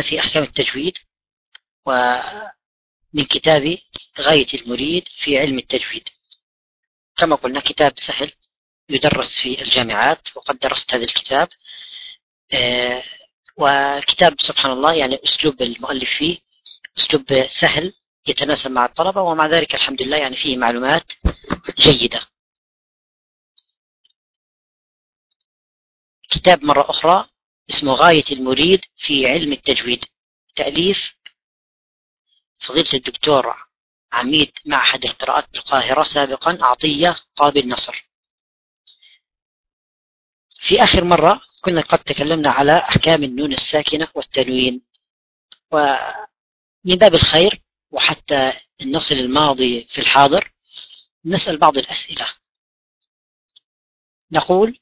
في أحكام التجويد ومن كتاب غاية المريد في علم التجويد. كما قلنا كتاب سهل يدرس في الجامعات وقد درست هذا الكتاب. آه، وكتاب سبحان الله يعني أسلوب المؤلف فيه أسلوب سهل يتناسب مع الطلبة ومع ذلك الحمد لله يعني فيه معلومات جيدة. كتاب مرة أخرى اسمه غاية المريد في علم التجويد. تأليف فضيلة الدكتور عميد معهد القراءات بالقاهرة سابقا عطية قابل نصر. في آخر مرة كنا قد تكلمنا على أحكام النون الساكنة والتنوين. ومن باب الخير وحتى نصل الماضي في الحاضر نسأل بعض الأسئلة. نقول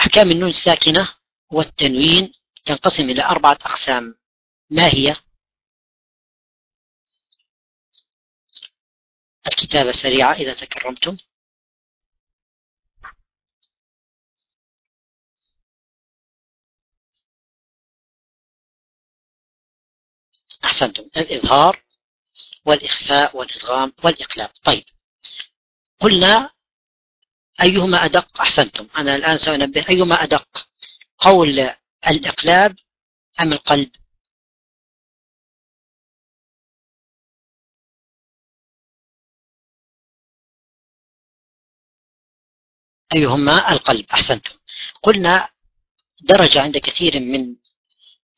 أحكام النون الساكنة والتنوين تنقسم إلى أربعة أقسام. ما هي؟ الكتابة سريعة إذا تكرمتم. أحسنتم. الإظهار والإخفاء والإدغام والإقلاب. طيب. قلنا أيهما أدق؟ أحسنتم. أنا الآن سأنبه. أيهما أدق؟ قول الإقلاب أم القلب؟ أيهما القلب؟ أحسنتم. قلنا درجة عند كثير من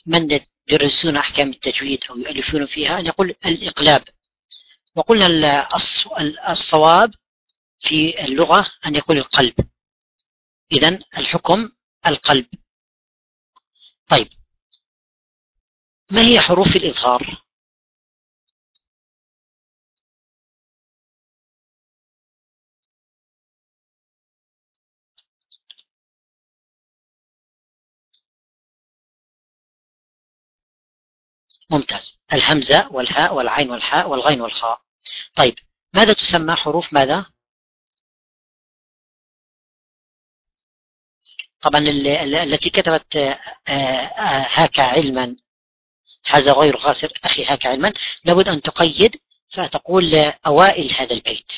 من يدرسون أحكام التجويد أو يؤلفون فيها أن يقول الإقلاب. وقلنا الصواب في اللغة أن يكون القلب. إذا الحكم القلب. طيب. ما هي حروف الإظهار؟ ممتاز. الهمزة والهاء والعين والحاء والغين والخاء. طيب. ماذا تسمى حروف ماذا؟ طبعا التي كتبت آه، آه، هاك علما. هذا غير خاسر أخي هاك علما. لابد أن تقيد فتقول أوائل هذا البيت.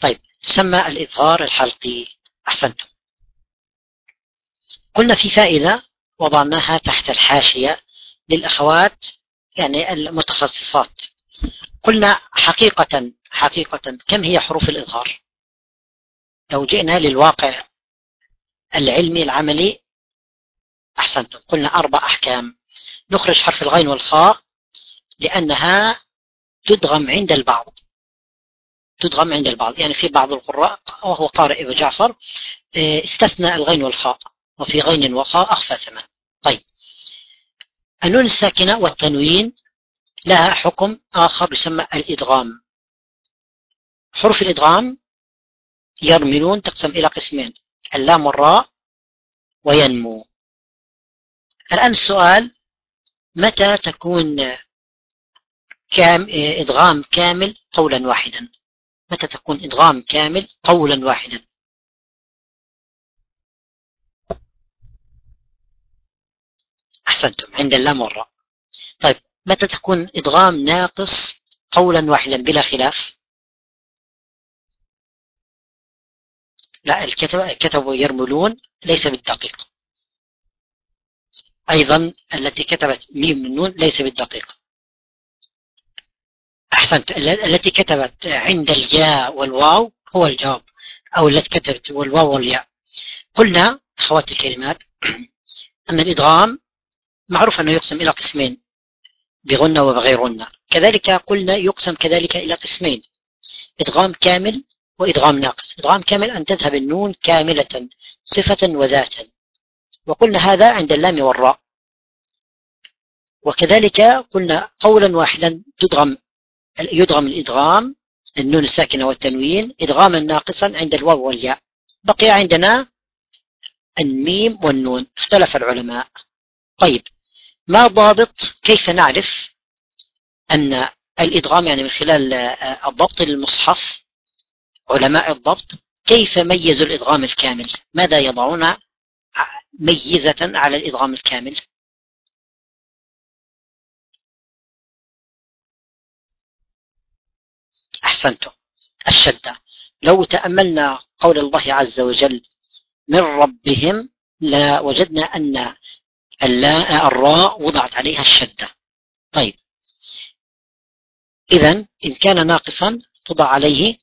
طيب تسمى الإظهار الحلقي. أحسنتم. قلنا في فائدة وضعناها تحت الحاشية للأخوات يعني المتخصصات. قلنا حقيقة حقيقة كم هي حروف الإظهار؟ لو جئنا للواقع العلمي العملي. أحسنتم. قلنا أربع أحكام. نخرج حرف الغين والخاء لأنها تدغم عند البعض. تدغم عند البعض. يعني في بعض القراء وهو قارئ أبو جعفر آه، استثنى الغين والخاء وفي غين وخاء أخفى ثمان طيب. النون الساكنة والتنوين لها حكم آخر يسمى الإدغام. حروف الإدغام يرملون تقسم إلى قسمين. اللام والراء وينمو. الآن السؤال متى تكون كام إدغام كامل قولا واحدا؟ متى تكون إدغام كامل قولا واحدا؟ أحسنتم عند اللام والراء. طيب متى تكون إدغام ناقص قولا واحدا بلا خلاف؟ لا الكتب كتبوا يرملون ليس بالدقيق. أيضا التي كتبت ميم النون ليس بالدقيق. أحسنت التي كتبت عند الياء والواو هو الجواب أو التي كتبت والواو والياء. قلنا أخوات الكلمات أن الإدغام معروف أنه يقسم إلى قسمين بغنة وبغير كذلك قلنا يقسم كذلك إلى قسمين. إدغام كامل وإدغام ناقص. إدغام كامل أن تذهب النون كاملة صفة وذاتا. وقلنا هذا عند اللام والراء. وكذلك قلنا قولا واحدا تدغم يدغم الإدغام النون الساكنة والتنوين إدغاما ناقصا عند الواو والياء. بقي عندنا الميم والنون. اختلف العلماء. طيب ما ضابط كيف نعرف أن الإدغام يعني من خلال الضبط للمصحف علماء الضبط كيف ميزوا الإدغام الكامل؟ ماذا يضعون ميزة على الإدغام الكامل؟ أحسنتم. الشدة. لو تأملنا قول الله عز وجل من ربهم لا وجدنا أن اللاء الراء وضعت عليها الشدة. طيب. إذا إن كان ناقصا تضع عليه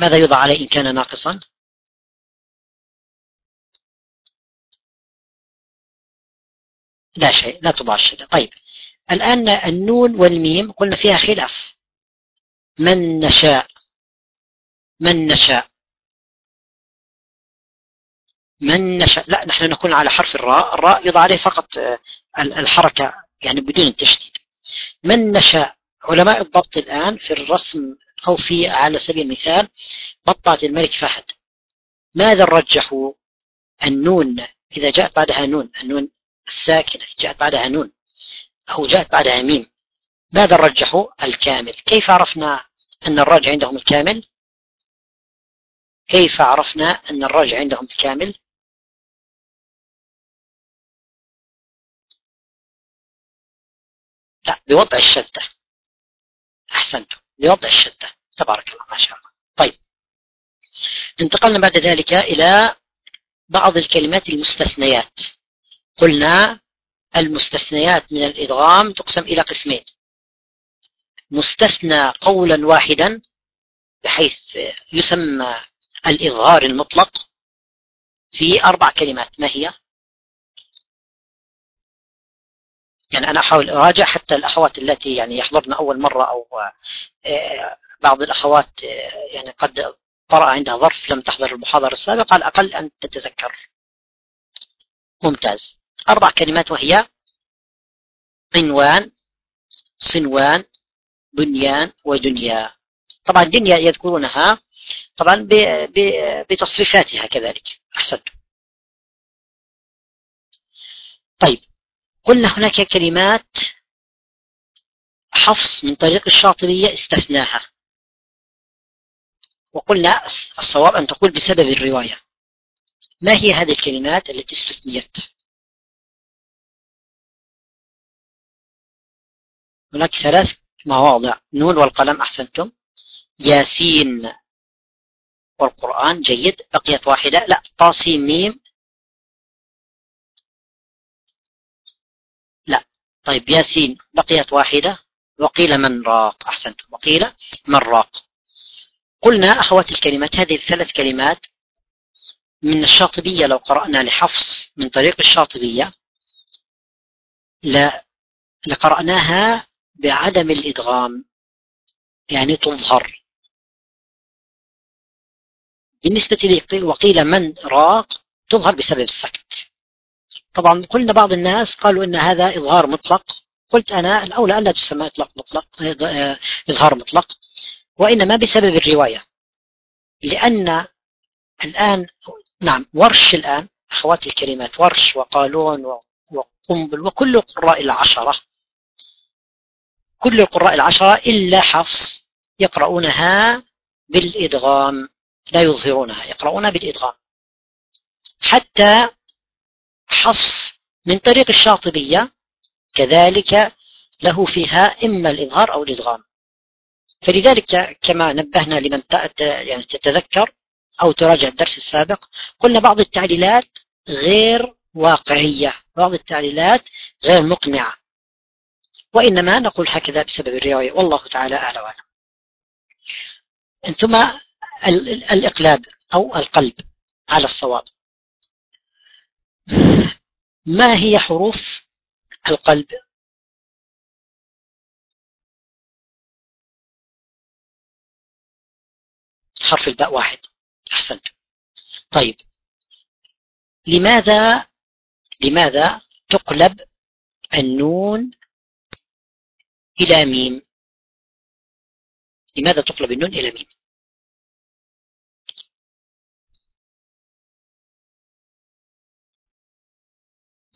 ماذا يوضع عليه إن كان ناقصا؟ لا شيء لا تضع الشدة. طيب الآن النون والميم قلنا فيها خلاف. من نشاء؟ من نشاء؟ من نشاء؟ لا نحن نكون على حرف الراء. الراء يضع عليه فقط آه، الحركة يعني بدون التشديد. من نشاء؟ علماء الضبط الآن في الرسم أو في على سبيل المثال طبعة الملك فهد. ماذا رجحوا النون إذا جاءت بعدها نون النون الساكنة جاءت بعدها نون أو جاءت بعدها ميم؟ ماذا رجحوا الكامل؟ كيف عرفنا أن الراجح عندهم الكامل؟ كيف عرفنا أن الراجح عندهم الكامل؟ لا بوضع الشدة أحسنتم. بوضع الشدة. تبارك الله ما شاء الله. طيب. انتقلنا بعد ذلك إلى بعض الكلمات المستثنيات. قلنا المستثنيات من الإدغام تقسم إلى قسمين. مستثنى قولا واحدا بحيث يسمى الإظهار المطلق في أربع كلمات. ما هي؟ يعني أنا أحاول أراجع حتى الأخوات التي يعني يحضرن أول مرة أو آه، بعض الأخوات آه، يعني قد طرأ عندها ظرف لم تحضر المحاضرة السابقة على الأقل أن تتذكر. ممتاز. أربع كلمات وهي عنوان صنوان بنيان ودنيا. طبعا دنيا يذكرونها طبعا بتصريفاتها كذلك. أحسنت طيب. قلنا هناك كلمات حفص من طريق الشاطبية استثناها. وقلنا الصواب أن تقول بسبب الرواية. ما هي هذه الكلمات التي استثنيت؟ هناك ثلاث مواضع. نون والقلم أحسنتم. ياسين والقرآن جيد. بقيت واحدة. لا طاسيم ميم. طيب ياسين بقيت واحدة وقيل من راق؟ أحسنتم. وقيل من راق. قلنا أخوات الكلمات هذه الثلاث كلمات من الشاطبية لو قرأنا لحفص من طريق الشاطبية لقرأناها بعدم الإدغام يعني تظهر. بالنسبة لي وقيل من راق تظهر بسبب السكت. طبعا قلنا بعض الناس قالوا إن هذا إظهار مطلق. قلت أنا الأولى الا تسمى إطلاق مطلق إظهار مطلق وإنما بسبب الرواية. لأن الآن نعم ورش الآن أخواتي الكلمات ورش وقالون وقنبل وكل القراء العشرة. كل القراء العشرة إلا حفص يقرؤونها بالإدغام لا يظهرونها يقرؤونها بالإدغام. حتى حفص من طريق الشاطبية كذلك له فيها إما الإظهار أو الإدغام. فلذلك كما نبهنا لمن يعني تتذكر أو تراجع الدرس السابق قلنا بعض التعليلات غير واقعية بعض التعليلات غير مقنعة. وإنما نقول هكذا بسبب الرواية والله تعالى أعلى وأعلم. ثم الإقلاب أو القلب على الصواب. ما هي حروف القلب؟ حرف الباء واحد. أحسنت. طيب. لماذا لماذا تقلب النون إلى ميم؟ لماذا تقلب النون إلى ميم؟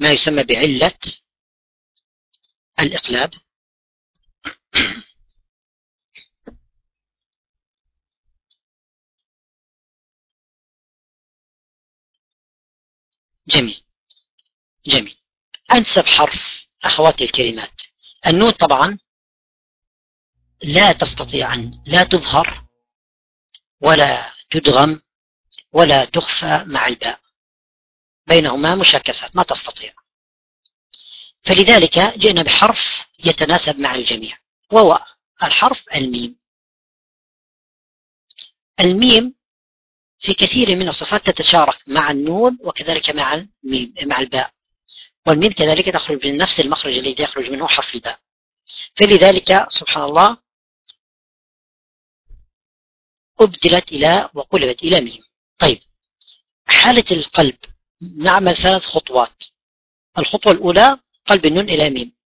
ما يسمى بعلة الإقلاب. جميل. جميل. أنسب حرف أخواتي الكلمات النون طبعا لا تستطيع أن لا تظهر ولا تدغم ولا تخفى مع الباء. بينهما مشاكسات ما تستطيع. فلذلك جئنا بحرف يتناسب مع الجميع وهو الحرف الميم. الميم في كثير من الصفات تتشارك مع النون وكذلك مع الميم مع الباء. والميم كذلك تخرج من نفس المخرج الذي يخرج منه حرف الباء. فلذلك سبحان الله أبدلت إلى وقلبت إلى ميم. طيب حالة القلب نعمل ثلاث خطوات. الخطوة الأولى قلب النون إلى ميم.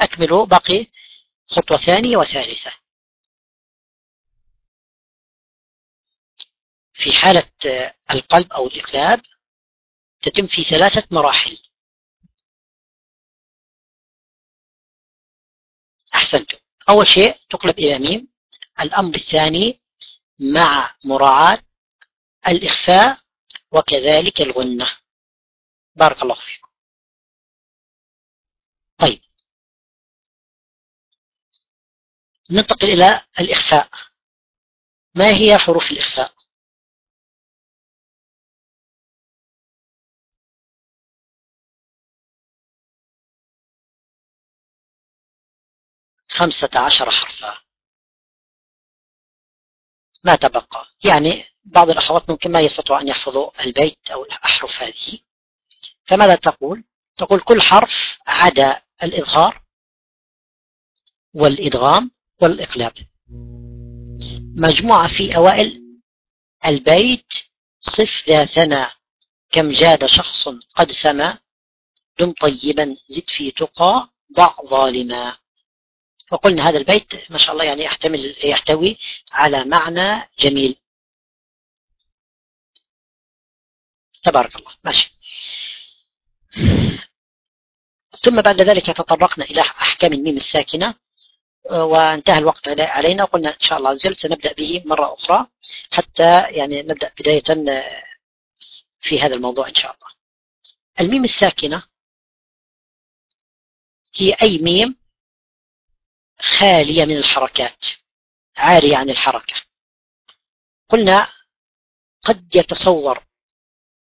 أكملوا باقي خطوة ثانية وثالثة. في حالة القلب أو الإقلاب تتم في ثلاثة مراحل. أحسنتم. أول شيء تقلب إلى ميم. الأمر الثاني مع مراعاة الإخفاء وكذلك الغنة. بارك الله فيكم. طيب. ننتقل إلى الإخفاء. ما هي حروف الإخفاء؟ خمسة عشر حرفا. ما تبقى؟ يعني بعض الأخوات ممكن ما يستطيعوا أن يحفظوا البيت أو الأحرف هذه. فماذا تقول؟ تقول كل حرف عدا الإظهار والإدغام والإقلاب. مجموعة في أوائل البيت صف ذا ثنى كم جاد شخص قد سما. دم طيبا زد في تقى ضع ظالما. وقلنا هذا البيت ما شاء الله يعني يحتمل يحتوي على معنى جميل. تبارك الله. ماشي. ثم بعد ذلك تطرقنا إلى أحكام الميم الساكنة وانتهى الوقت علينا وقلنا إن شاء الله وجل سنبدأ به مرة أخرى حتى يعني نبدأ بداية في هذا الموضوع إن شاء الله. الميم الساكنة هي أي ميم خالية من الحركات عارية عن الحركة. قلنا قد يتصور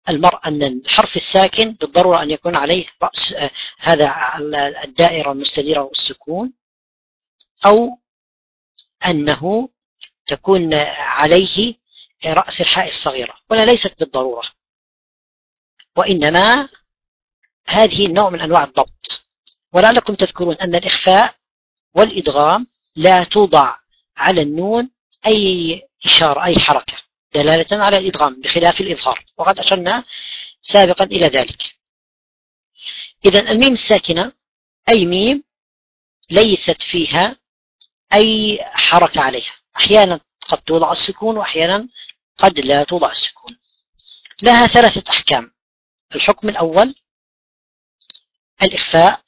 المرء أن الحرف الساكن بالضرورة أن يكون عليه رأس هذا الدائرة المستديرة والسكون أو أنه تكون عليه رأس الحاء الصغيرة ولا ليست بالضرورة. وإنما هذه نوع من أنواع الضبط. ولعلكم تذكرون أن الإخفاء والإدغام لا توضع على النون أي إشارة أي حركة. دلالة على الإدغام بخلاف الإظهار وقد أشرنا سابقا إلى ذلك. إذا الميم الساكنة أي ميم ليست فيها أي حركة عليها. أحيانا قد توضع السكون وأحيانا قد لا توضع السكون. لها ثلاثة أحكام. الحكم الأول الإخفاء.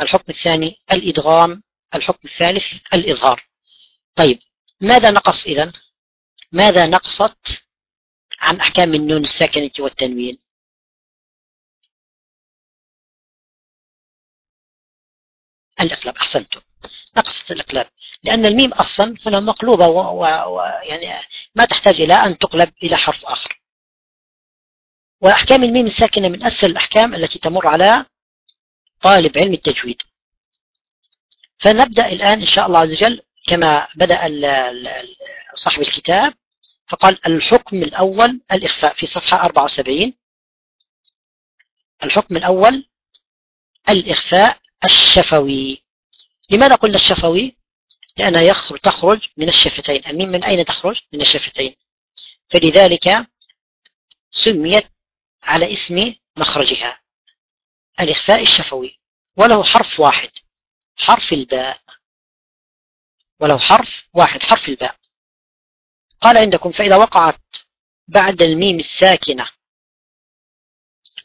الحكم الثاني الإدغام. الحكم الثالث الإظهار. طيب ماذا نقص إذن؟ ماذا نقصت عن أحكام النون الساكنة والتنوين؟ الإقلاب أحسنتم. نقصت الإقلاب. لأن الميم أصلا هنا مقلوبة ويعني ما تحتاج إلى أن تقلب إلى حرف آخر. وأحكام الميم الساكنة من أسهل الأحكام التي تمر على طالب علم التجويد. فنبدأ الآن إن شاء الله عز وجل كما بدأ صاحب الكتاب فقال الحكم الأول الإخفاء في صفحة 74 الحكم الأول الإخفاء الشفوي. لماذا قلنا الشفوي؟ لأنها يخرج تخرج من الشفتين. الميم من أين تخرج؟ من الشفتين. فلذلك سميت على اسم مخرجها. الإخفاء الشفوي. وله حرف واحد. حرف الباء. وله حرف واحد حرف الباء. قال عندكم فإذا وقعت بعد الميم الساكنة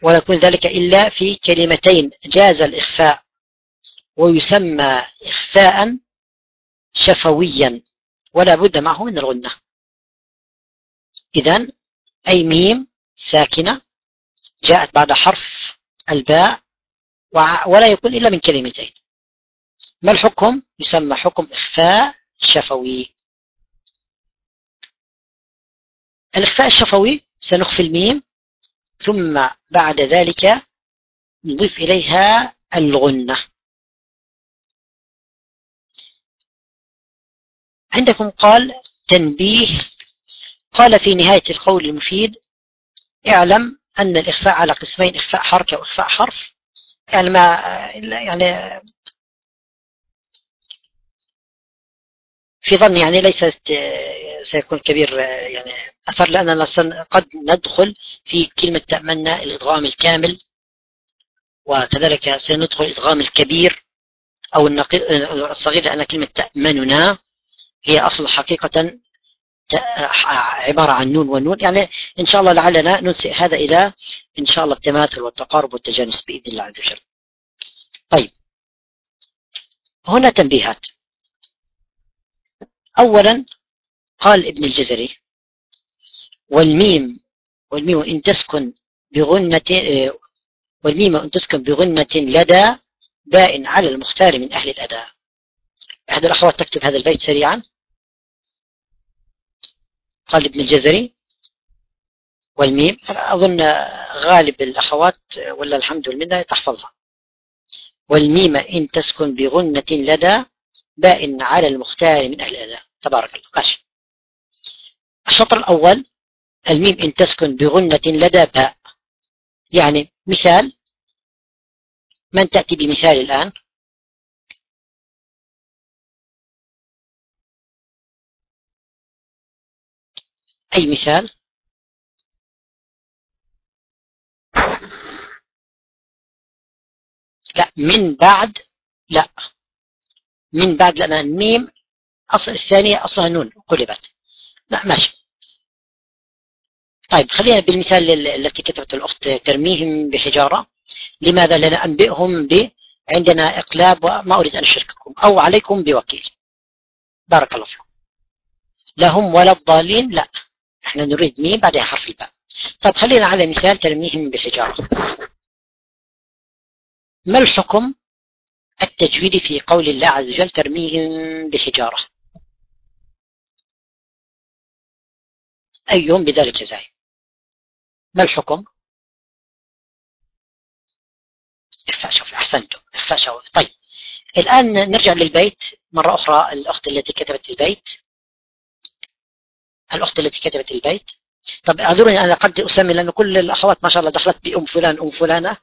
ولا يكون ذلك إلا في كلمتين جاز الإخفاء ويسمى إخفاء شفويا ولا بد معه من الغنة. إذا أي ميم ساكنة جاءت بعد حرف الباء ولا يكون إلا من كلمتين. ما الحكم؟ يسمى حكم إخفاء شفوي. الإخفاء الشفوي سنخفي الميم ثم بعد ذلك نضيف إليها الغنة. عندكم قال تنبيه. قال في نهاية القول المفيد اعلم أن الإخفاء على قسمين إخفاء حركة وإخفاء حرف. يعني ما يعني في ظني يعني ليست سيكون كبير يعني أثر لأننا قد ندخل في كلمة تأمنا الإدغام الكامل وكذلك سندخل الإدغام الكبير أو الصغير لأن كلمة تأمننا هي أصل حقيقة عبارة عن نون ونون. يعني إن شاء الله لعلنا ننسئ هذا إلى إن شاء الله التماثل والتقارب والتجانس بإذن الله عز وجل. طيب. هنا تنبيهات. أولا قال ابن الجزري والميم والميم إن تسكن بغنة والميم إن تسكن بغنة لدى باء على المختار من أهل الأداء. أحد الأخوات تكتب هذا البيت سريعا. قال ابن الجزري والميم أظن غالب الأخوات ولا الحمد لله تحفظها. والميم إن تسكن بغنة لدى باء على المختار من أهل الأداء تبارك الله. ماشي الشطر الأول الميم إن تسكن بغنة لدى باء. يعني مثال من تأتي بمثال الآن؟ أي مثال؟ لا من بعد لا. من بعد لأن الميم أصل الثانية أصلها نون قلبت. لا ماشي. طيب خلينا بالمثال التي كتبت الأخت ترميهم بحجارة. لماذا لنأنبئهم ب عندنا إقلاب وما أريد أن أشرككم أو عليكم بوكيل. بارك الله فيكم. لهم ولا الضالين؟ لا. إحنا نريد مين بعدها حرف الباء. طيب خلينا على مثال ترميهم بحجارة. ما الحكم؟ التجويد في قول الله عز وجل ترميهم بحجارة. أي يوم بذلك زاي ما الحكم؟ إخفاء شوف أحسنتم إخفاء شوف. طيب الآن نرجع للبيت. مرة أخرى الأخت التي كتبت البيت. الأخت التي كتبت البيت. طب أعذروني أنا قد أسمي لأن كل الأخوات ما شاء الله دخلت بأم فلان أم فلانة.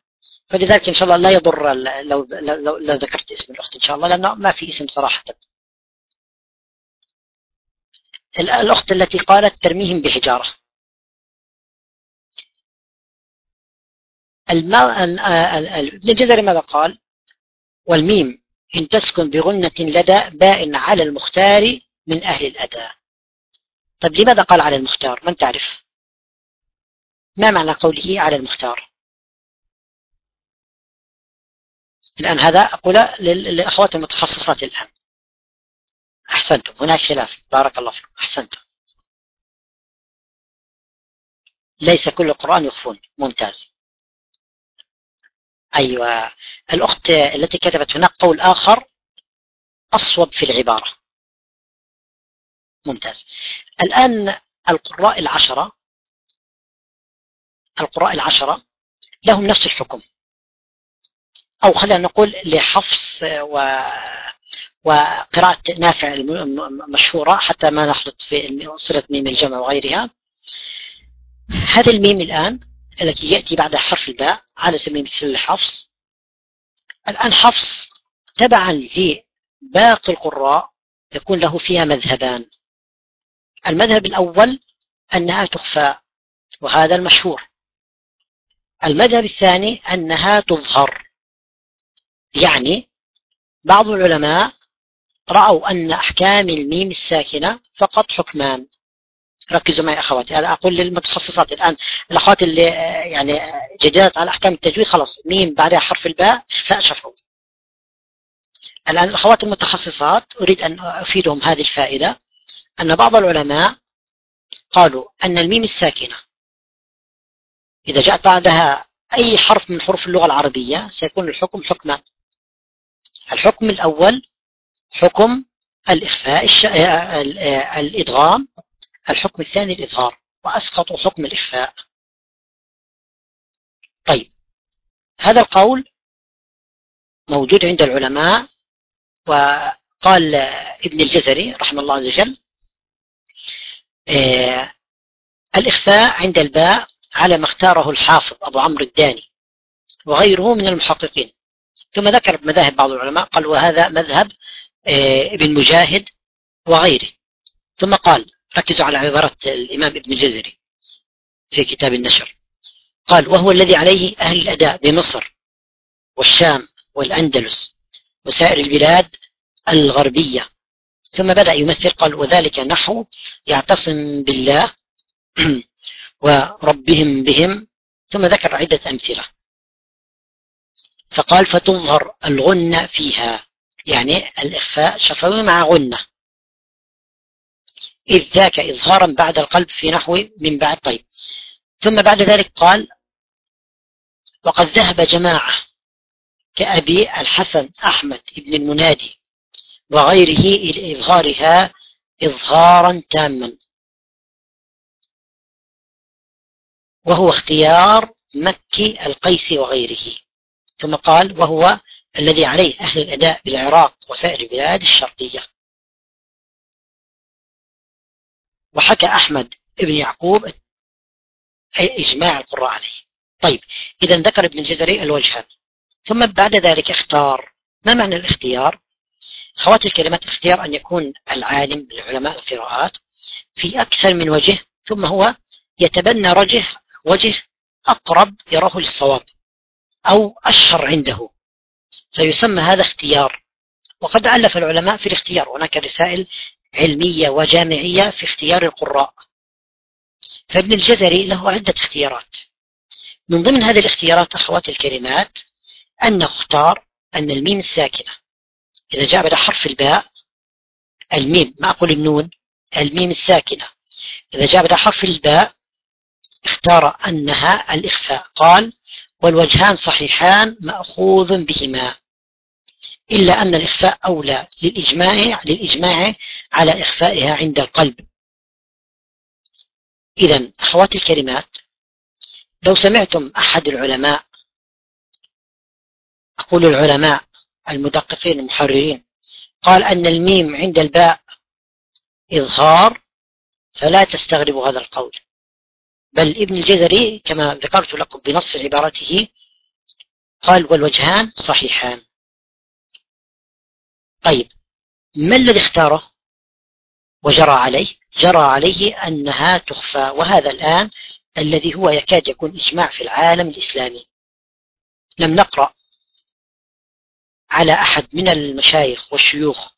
فلذلك إن شاء الله لا يضر لو, لو, لو ذكرت اسم الأخت إن شاء الله لأنه ما في اسم صراحة. الأخت التي قالت ترميهم بحجارة. ابن الجزري ماذا قال؟ والميم إن تسكن بغنة لدى باء على المختار من أهل الأداء طيب لماذا قال على المختار؟ من تعرف؟ ما معنى قوله على المختار؟ الآن هذا أقول للأخوات المتخصصات الآن. أحسنتم. هناك خلاف. بارك الله فيكم. أحسنتم. ليس كل القرآن يخفون. ممتاز. أيوة. الأخت التي كتبت هناك قول آخر أصوب في العبارة. ممتاز. الآن القراء العشرة القراء العشرة لهم نفس الحكم. أو خلينا نقول لحفص و وقراءة نافع المشهورة حتى ما نخلط في صلة ميم الجمع وغيرها. هذا الميم الآن التي يأتي بعد حرف الباء على سبيل المثال الحفص الآن حفص تبعا لباقي القراء يكون له فيها مذهبان. المذهب الأول أنها تخفى وهذا المشهور. المذهب الثاني أنها تظهر. يعني بعض العلماء رأوا أن أحكام الميم الساكنة فقط حكمان. ركزوا معي أخواتي هذا أقول للمتخصصات الآن الأخوات اللي يعني جديدات على أحكام التجويد خلاص ميم بعدها حرف الباء فأشفوا الآن الأخوات المتخصصات أريد أن أفيدهم هذه الفائدة. أن بعض العلماء قالوا أن الميم الساكنة إذا جاءت بعدها أي حرف من حروف اللغة العربية سيكون الحكم حكما الحكم الأول حكم الإخفاء الش... الإدغام. الحكم الثاني الإظهار وأسقطوا حكم الإخفاء. طيب هذا القول موجود عند العلماء وقال ابن الجزري رحمه الله عز وجل آه الإخفاء عند الباء على ما اختاره الحافظ أبو عمرو الداني وغيره من المحققين. ثم ذكر مذاهب بعض العلماء قال وهذا مذهب آه ابن مجاهد وغيره. ثم قال ركزوا على عبارة الإمام ابن الجزري في كتاب النشر. قال وهو الذي عليه أهل الأداء بمصر والشام والأندلس وسائر البلاد الغربية. ثم بدأ يمثل قال وذلك نحو يعتصم بالله وربهم بهم. ثم ذكر عدة أمثلة. فقال فتظهر الغنة فيها. يعني الإخفاء شفوي مع غنة. إذ ذاك إظهارا بعد القلب في نحو من بعد. طيب. ثم بعد ذلك قال وقد ذهب جماعة كأبي الحسن أحمد بن المنادي وغيره إلى إظهارها إظهارا تاما. وهو اختيار مكي القيسي وغيره. ثم قال وهو الذي عليه أهل الأداء بالعراق وسائر البلاد الشرقية. وحكى أحمد بن يعقوب إجماع القراء عليه. طيب إذا ذكر ابن الجزري الوجهان. ثم بعد ذلك اختار. ما معنى الاختيار؟ خوات الكلمات الاختيار أن يكون العالم بالعلماء القراءات في أكثر من وجه ثم هو يتبنى رجه وجه أقرب يراه للصواب. أو أشهر عنده. فيسمى هذا اختيار. وقد ألف العلماء في الاختيار. هناك رسائل علمية وجامعية في اختيار القراء. فابن الجزري له عدة اختيارات. من ضمن هذه الاختيارات أخوات الكلمات أنه اختار أن الميم الساكنة. إذا جاء بعد حرف الباء الميم ما أقول النون الميم الساكنة. إذا جاء بعد حرف الباء اختار أنها الإخفاء. قال والوجهان صحيحان مأخوذ بهما. إلا أن الإخفاء أولى للإجماع للإجماع على إخفائها عند القلب. إذا أخوات الكلمات لو سمعتم أحد العلماء أقول العلماء المدققين المحررين قال أن الميم عند الباء إظهار فلا تستغربوا هذا القول. بل ابن الجزري كما ذكرت لكم بنص عبارته قال والوجهان صحيحان. طيب ما الذي اختاره وجرى عليه؟ جرى عليه أنها تخفى وهذا الآن الذي هو يكاد يكون إجماع في العالم الإسلامي. لم نقرأ على أحد من المشايخ والشيوخ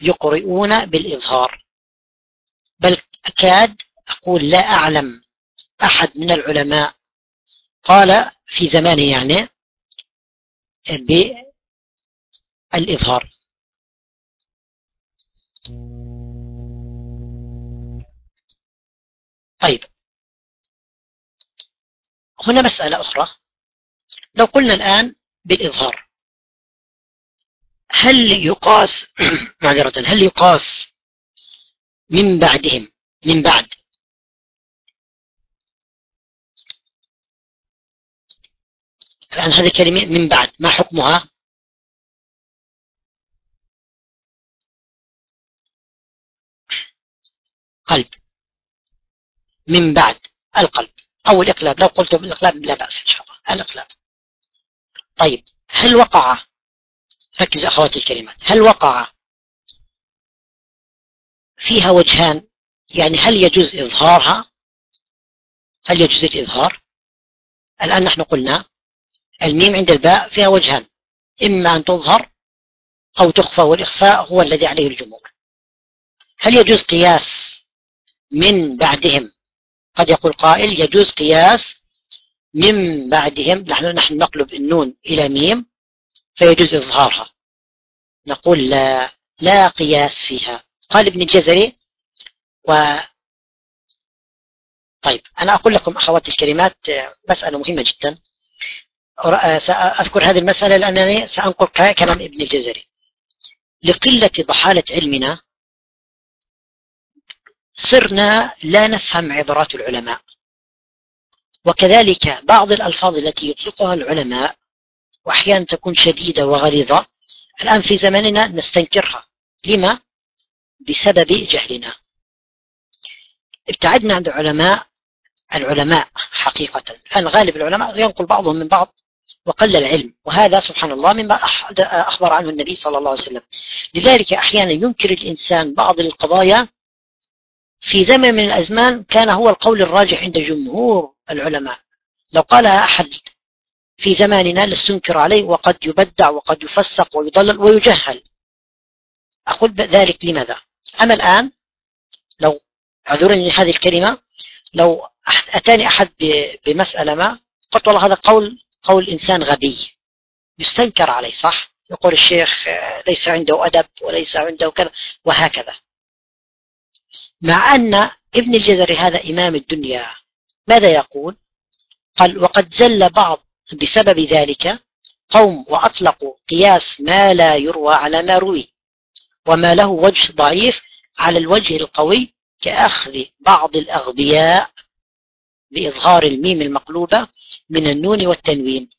يقرؤون بالإظهار بل أكاد أقول لا أعلم أحد من العلماء قال في زمانه يعني بالإظهار. طيب. هنا مسألة أخرى. لو قلنا الآن بالإظهار هل يقاس معذرة هل يقاس من بعدهم من بعد الآن هذه الكلمة من بعد. ما حكمها؟ قلب. من بعد. القلب. أو الإقلاب. لو قلت بالإقلاب لا بأس إن شاء الله. الإقلاب. طيب. هل وقع؟ ركز أخواتي الكلمات هل وقع فيها وجهان؟ يعني هل يجوز إظهارها؟ هل يجوز الإظهار؟ الآن نحن قلنا الميم عند الباء فيها وجهان إما أن تظهر أو تخفى والإخفاء هو الذي عليه الجمهور. هل يجوز قياس من بعدهم؟ قد يقول قائل يجوز قياس من بعدهم نحن نحن نقلب النون إلى ميم فيجوز إظهارها. نقول لا لا قياس فيها. قال ابن الجزري و طيب أنا أقول لكم أخواتي الكلمات مسألة مهمة جدا. سأذكر هذه المسألة لأنني سأنقل كلام ابن الجزري. لقلة ضحالة علمنا صرنا لا نفهم عبارات العلماء. وكذلك بعض الألفاظ التي يطلقها العلماء وأحيانا تكون شديدة وغليظة الآن في زماننا نستنكرها. لما؟ بسبب جهلنا. ابتعدنا عن العلماء العلماء حقيقة. الآن غالب العلماء ينقل بعضهم من بعض. وقل العلم. وهذا سبحان الله مما أخبر عنه النبي صلى الله عليه وسلم. لذلك أحيانا ينكر الإنسان بعض القضايا في زمن من الأزمان كان هو القول الراجح عند جمهور العلماء. لو قالها أحد في زماننا لستنكر عليه وقد يبدع وقد يفسق ويضلل ويجهل. أقول ذلك لماذا؟ أما الآن لو اعذرني هذه الكلمة لو أتاني أحد بمسألة ما قلت والله هذا قول قول إنسان غبي. يستنكر عليه صح؟ يقول الشيخ ليس عنده أدب وليس عنده كذا وهكذا. مع أن ابن الجزري هذا إمام الدنيا ماذا يقول؟ قال وقد زل بعض بسبب ذلك قوم وأطلقوا قياس ما لا يروى على ما روي وما له وجه ضعيف على الوجه القوي كأخذ بعض الأغبياء بإظهار الميم المقلوبة من النون والتنوين.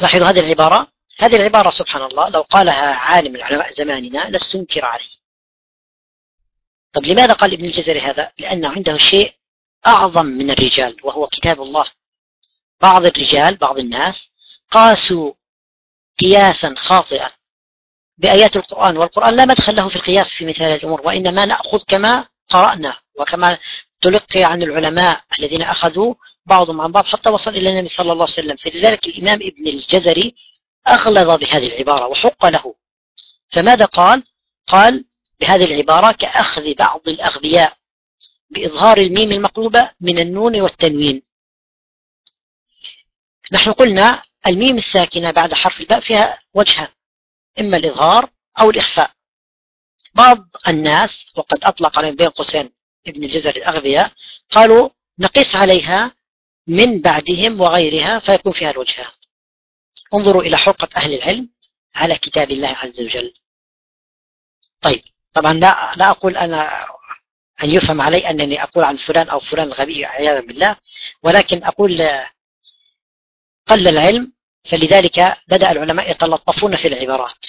لاحظوا هذه العبارة؟ هذه العبارة سبحان الله لو قالها عالم من علماء زماننا لستنكر عليه. طب لماذا قال ابن الجزري هذا؟ لأنه عنده شيء أعظم من الرجال وهو كتاب الله. بعض الرجال بعض الناس قاسوا قياسا خاطئا بآيات القرآن والقرآن لا مدخل له في القياس في مثل هذه الأمور وإنما نأخذ كما قرأنا وكما تلقي عن العلماء الذين أخذوا بعضهم عن بعض حتى وصل إلى النبي صلى الله عليه وسلم. فلذلك الإمام ابن الجزري أغلظ بهذه العبارة وحق له. فماذا قال؟ قال بهذه العبارة كأخذ بعض الأغبياء بإظهار الميم المقلوبة من النون والتنوين. نحن قلنا الميم الساكنة بعد حرف الباء فيها وجهان إما الإظهار أو الإخفاء. بعض الناس وقد أطلق عليهم بين قوسين ابن الجزر الأغبياء قالوا نقيس عليها من بعدهم وغيرها فيكون فيها الوجهان انظروا إلى حقة أهل العلم على كتاب الله عز وجل. طيب طبعا لا, لا أقول أنا أن يفهم علي أنني أقول عن فلان أو فلان غبي عياذا بالله ولكن أقول قل العلم فلذلك بدأ العلماء يتلطفون في العبارات.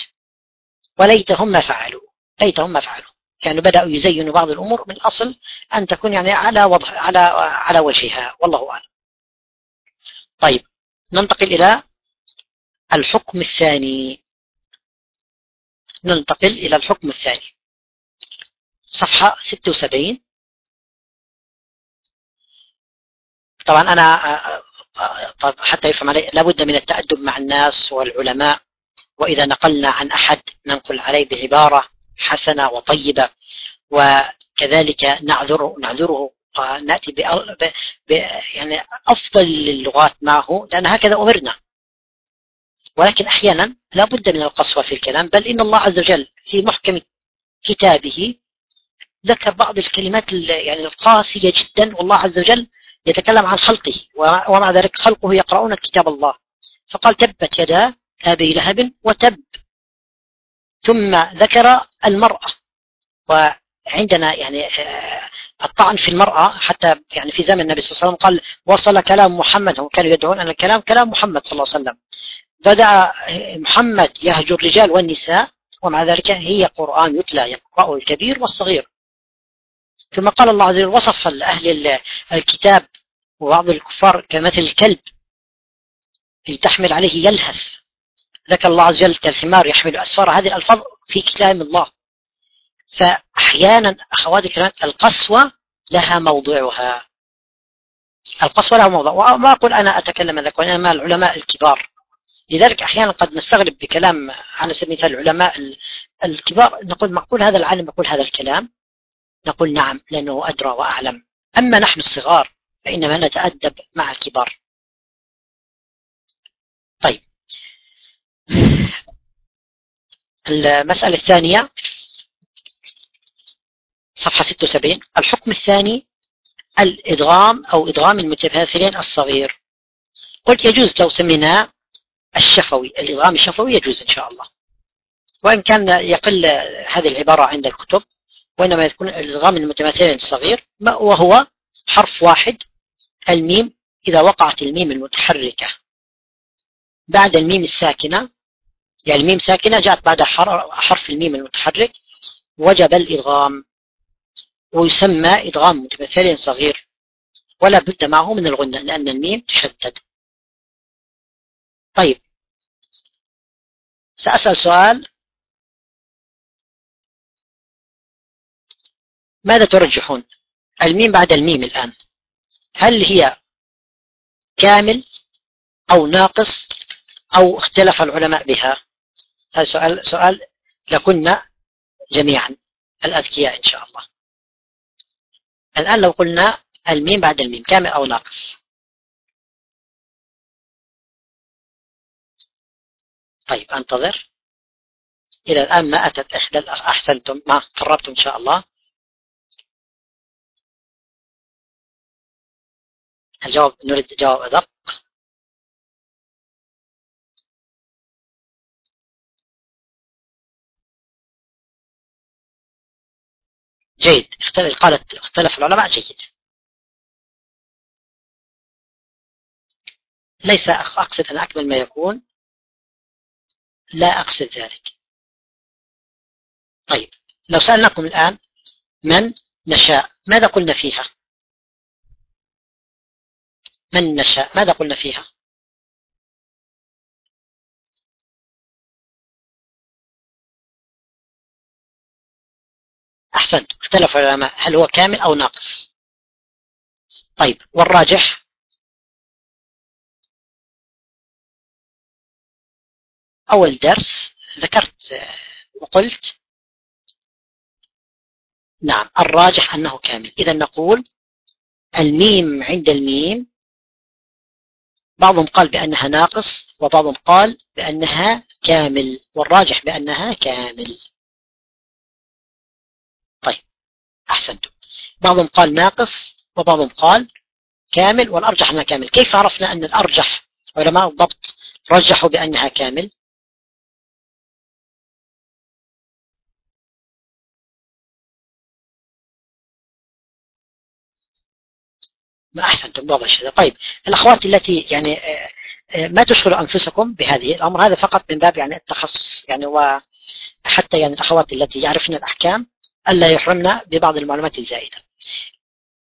وليتهم ما فعلوا ليتهم ما فعلوا. يعني بدأوا يزينوا بعض الأمور من الأصل أن تكون يعني على وضع على على وجهها والله أعلم. طيب ننتقل إلى الحكم الثاني. ننتقل إلى الحكم الثاني. صفحة 76 طبعا أنا حتى يفهم علي لابد من التأدب مع الناس والعلماء. وإذا نقلنا عن أحد ننقل عليه بعبارة. حسنة وطيبة وكذلك نعذره نعذره نأتي ب يعني أفضل اللغات معه لأن هكذا أمرنا. ولكن أحيانا لا بد من القسوة في الكلام بل إن الله عز وجل في محكم كتابه ذكر بعض الكلمات يعني القاسية جدا والله عز وجل يتكلم عن خلقه ومع ذلك خلقه يقرؤون كتاب الله. فقال تبت يدا أبي لهب وتب ثم ذكر المرأة. وعندنا يعني آه، الطعن في المرأة حتى يعني في زمن النبي صلى الله عليه وسلم قال وصل كلام محمد هم كانوا يدعون أن الكلام كلام محمد صلى الله عليه وسلم. بدأ محمد يهجر الرجال والنساء ومع ذلك هي قرآن يتلى يقرأه الكبير والصغير. ثم قال الله عز وجل وصف أهل الكتاب وبعض الكفار كمثل الكلب تحمل عليه يلهث. ذكر الله عز وجل كالحمار يحمل أسفار. هذه الألفاظ في كلام الله. فأحيانا أخواتي الكرام القسوة لها موضعها القسوة لها موضع وما أقول أنا أتكلم ذلك وإنما العلماء الكبار. لذلك أحيانا قد نستغرب بكلام على سبيل المثال العلماء الكبار. نقول معقول هذا العالم يقول هذا الكلام؟ نقول نعم لأنه أدرى وأعلم. أما نحن الصغار فإنما نتأدب مع الكبار. طيب. المسألة الثانية صفحة 76 الحكم الثاني الإدغام أو إدغام المتماثلين الصغير. قلت يجوز لو سميناه الشفوي الإدغام الشفوي يجوز إن شاء الله. وإن كان يقل هذه العبارة عند الكتب وإنما يكون الإدغام المتماثلين الصغير وهو حرف واحد الميم إذا وقعت الميم المتحركة. بعد الميم الساكنة يعني الميم ساكنة جاءت بعد حرف الميم المتحرك وجب الإدغام ويسمى إدغام متمثل صغير ولا بد معه من الغنة لأن الميم تشدد. طيب. سأسأل سؤال. ماذا ترجحون؟ الميم بعد الميم الآن. هل هي كامل أو ناقص أو اختلف العلماء بها؟ هذا سؤال سؤال لكنا جميعا الأذكياء إن شاء الله. الآن لو قلنا الميم بعد الميم كامل أو ناقص؟ طيب أنتظر. إلى الآن ما أتت إحدى أحسنتم ما قربتم إن شاء الله. الجواب نريد جواب أدق؟ جيد. اختلف قالت اختلف العلماء جيد. ليس أقصد أن أكمل ما يكون. لا أقصد ذلك. طيب. لو سألناكم الآن من نشاء ماذا قلنا فيها؟ من نشاء ماذا قلنا فيها؟ أحسنت. اختلف العلماء. هل هو كامل أو ناقص؟ طيب والراجح؟ أول درس ذكرت وقلت نعم الراجح أنه كامل. إذا نقول الميم عند الميم بعضهم قال بأنها ناقص وبعضهم قال بأنها كامل والراجح بأنها كامل طيب أحسنتم. بعضهم قال ناقص وبعضهم قال كامل والأرجح أنها كامل. كيف عرفنا أن الأرجح علماء الضبط رجحوا بأنها كامل؟ ما أحسنتم. واضح الشيء طيب الأخوات التي يعني ما تشغلوا أنفسكم بهذه الأمر؟ هذا فقط من باب يعني التخصص يعني وحتى يعني الأخوات التي يعرفن الأحكام. ألا يحرمنا ببعض المعلومات الزائدة.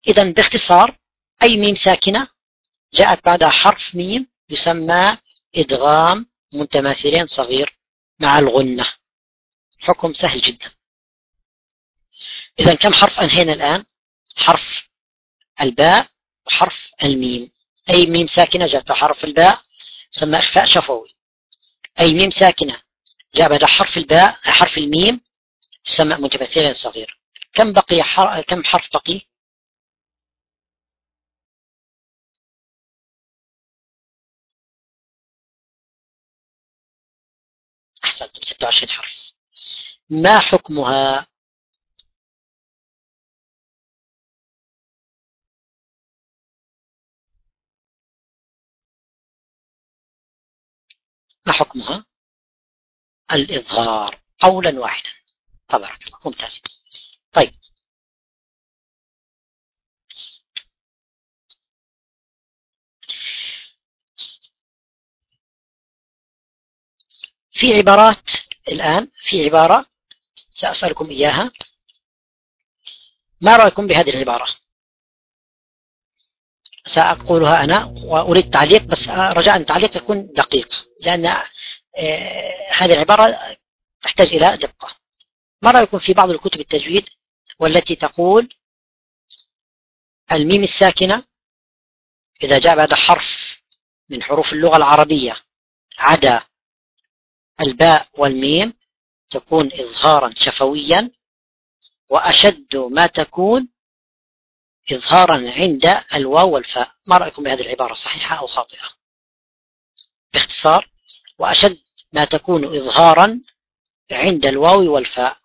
إذا باختصار أي ميم ساكنة جاءت بعدها حرف ميم يسمى إدغام متماثلين صغير مع الغنة. حكم سهل جدا. إذا كم حرف أنهينا الآن؟ حرف الباء وحرف الميم. أي ميم ساكنة جاءت حرف الباء يسمى إخفاء شفوي. أي ميم ساكنة جاء بعد حرف الباء حرف الميم يسمى متمثلا صغير كم بقي حر... كم حرف بقي؟ أحسنتم 26 حرف. ما حكمها؟ ما حكمها؟ الإظهار قولا واحدا. تبارك الله ممتاز طيب. في عبارات الآن في عبارة سأسألكم إياها. ما رأيكم بهذه العبارة؟ سأقولها أنا وأريد تعليق بس رجاء التعليق يكون دقيق لأن هذه العبارة تحتاج إلى دقة. ما رأيكم في بعض الكتب التجويد والتي تقول الميم الساكنة إذا جاء بعد حرف من حروف اللغة العربية عدا الباء والميم تكون إظهارا شفويا وأشد ما تكون إظهارا عند الواو والفاء. ما رأيكم بهذه العبارة؟ صحيحة أو خاطئة؟ باختصار وأشد ما تكون إظهارا عند الواو والفاء.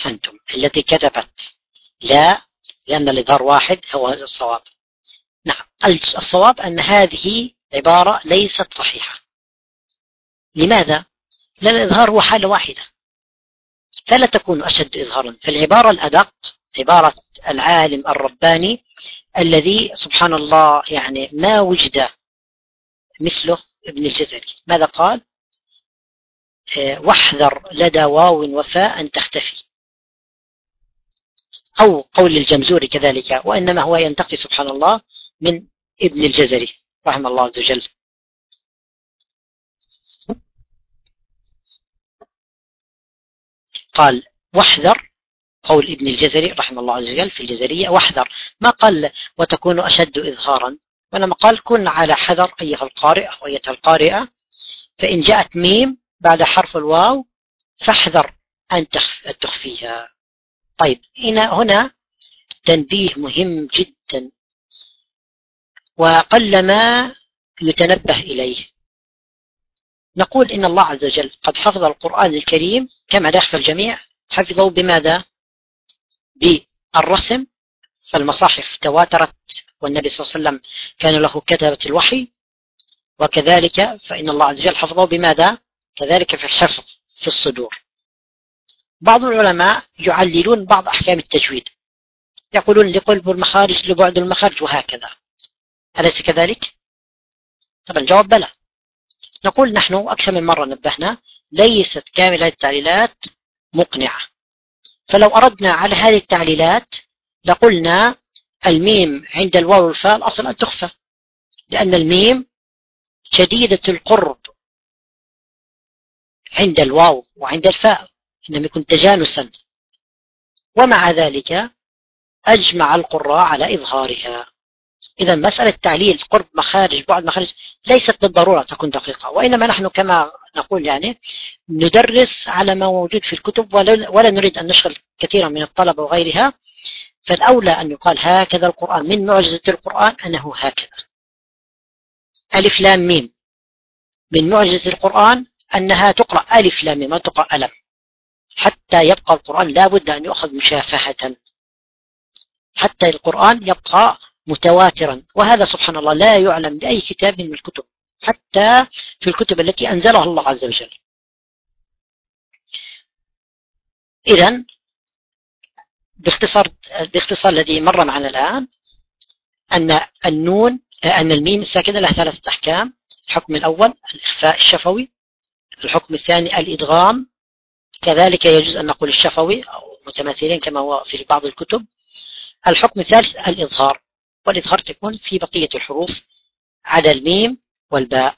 أحسنتم التي كتبت لا لأن الإظهار واحد هو الصواب. نعم الصواب أن هذه عبارة ليست صحيحة. لماذا؟ لأن الإظهار هو حالة واحدة. فلا تكون أشد إظهارا. فالعبارة الأدق عبارة العالم الرباني الذي سبحان الله يعني ما وجد مثله ابن الجزري. ماذا قال؟ آه، واحذر لدى واو وفاء أن تختفي. أو قول الجمزوري كذلك وإنما هو ينتقي سبحان الله من ابن الجزري رحمه الله عز وجل. قال واحذر قول ابن الجزري رحمه الله عز وجل في الجزرية واحذر. ما قال وتكون أشد إظهارا؟ وإنما قال كن على حذر أيها القارئ أو أيتها القارئة فإن جاءت ميم بعد حرف الواو فاحذر أن تخفيها. طيب هنا هنا تنبيه مهم جدا. وقلما يتنبه إليه. نقول إن الله عز وجل قد حفظ القرآن الكريم كما يخفى الجميع. حفظه بماذا؟ بالرسم. فالمصاحف تواترت والنبي صلى الله عليه وسلم كان له كتبة الوحي. وكذلك فإن الله عز وجل حفظه بماذا؟ كذلك في الحفظ في الصدور. بعض العلماء يعللون بعض أحكام التجويد. يقولون لقلب المخارج لبعد المخارج وهكذا. أليس كذلك؟ طبعا الجواب بلى. نقول نحن أكثر من مرة نبهنا ليست كاملة التعليلات مقنعة. فلو أردنا على هذه التعليلات لقلنا الميم عند الواو والفاء الأصل أن تخفى لأن الميم شديدة القرب عند الواو وعند الفاء. إنما يكون تجانسا ومع ذلك أجمع القراء على إظهارها. إذا مسألة تعليل قرب مخارج بعد مخارج ليست بالضرورة تكون دقيقة وإنما نحن كما نقول يعني ندرس على ما موجود في الكتب ولا نريد أن نشغل كثيرا من الطلبة وغيرها. فالأولى أن يقال هكذا القرآن من معجزة القرآن أنه هكذا. ألف لام ميم. من معجزة القرآن أنها تقرأ ألف لام ميم ما تقرأ ألم. حتى يبقى القرآن لا بد أن يؤخذ مشافهة. حتى القرآن يبقى متواترا. وهذا سبحان الله لا يعلم بأي كتاب من الكتب حتى في الكتب التي أنزلها الله عز وجل. إذا باختصار باختصار الذي مر معنا الآن أن النون أن الميم الساكنة لها ثلاثة أحكام. الحكم الأول الإخفاء الشفوي الحكم الثاني الإدغام كذلك يجوز أن نقول الشفوي أو متماثلين كما هو في بعض الكتب. الحكم الثالث الإظهار والإظهار تكون في بقية الحروف عدا الميم والباء.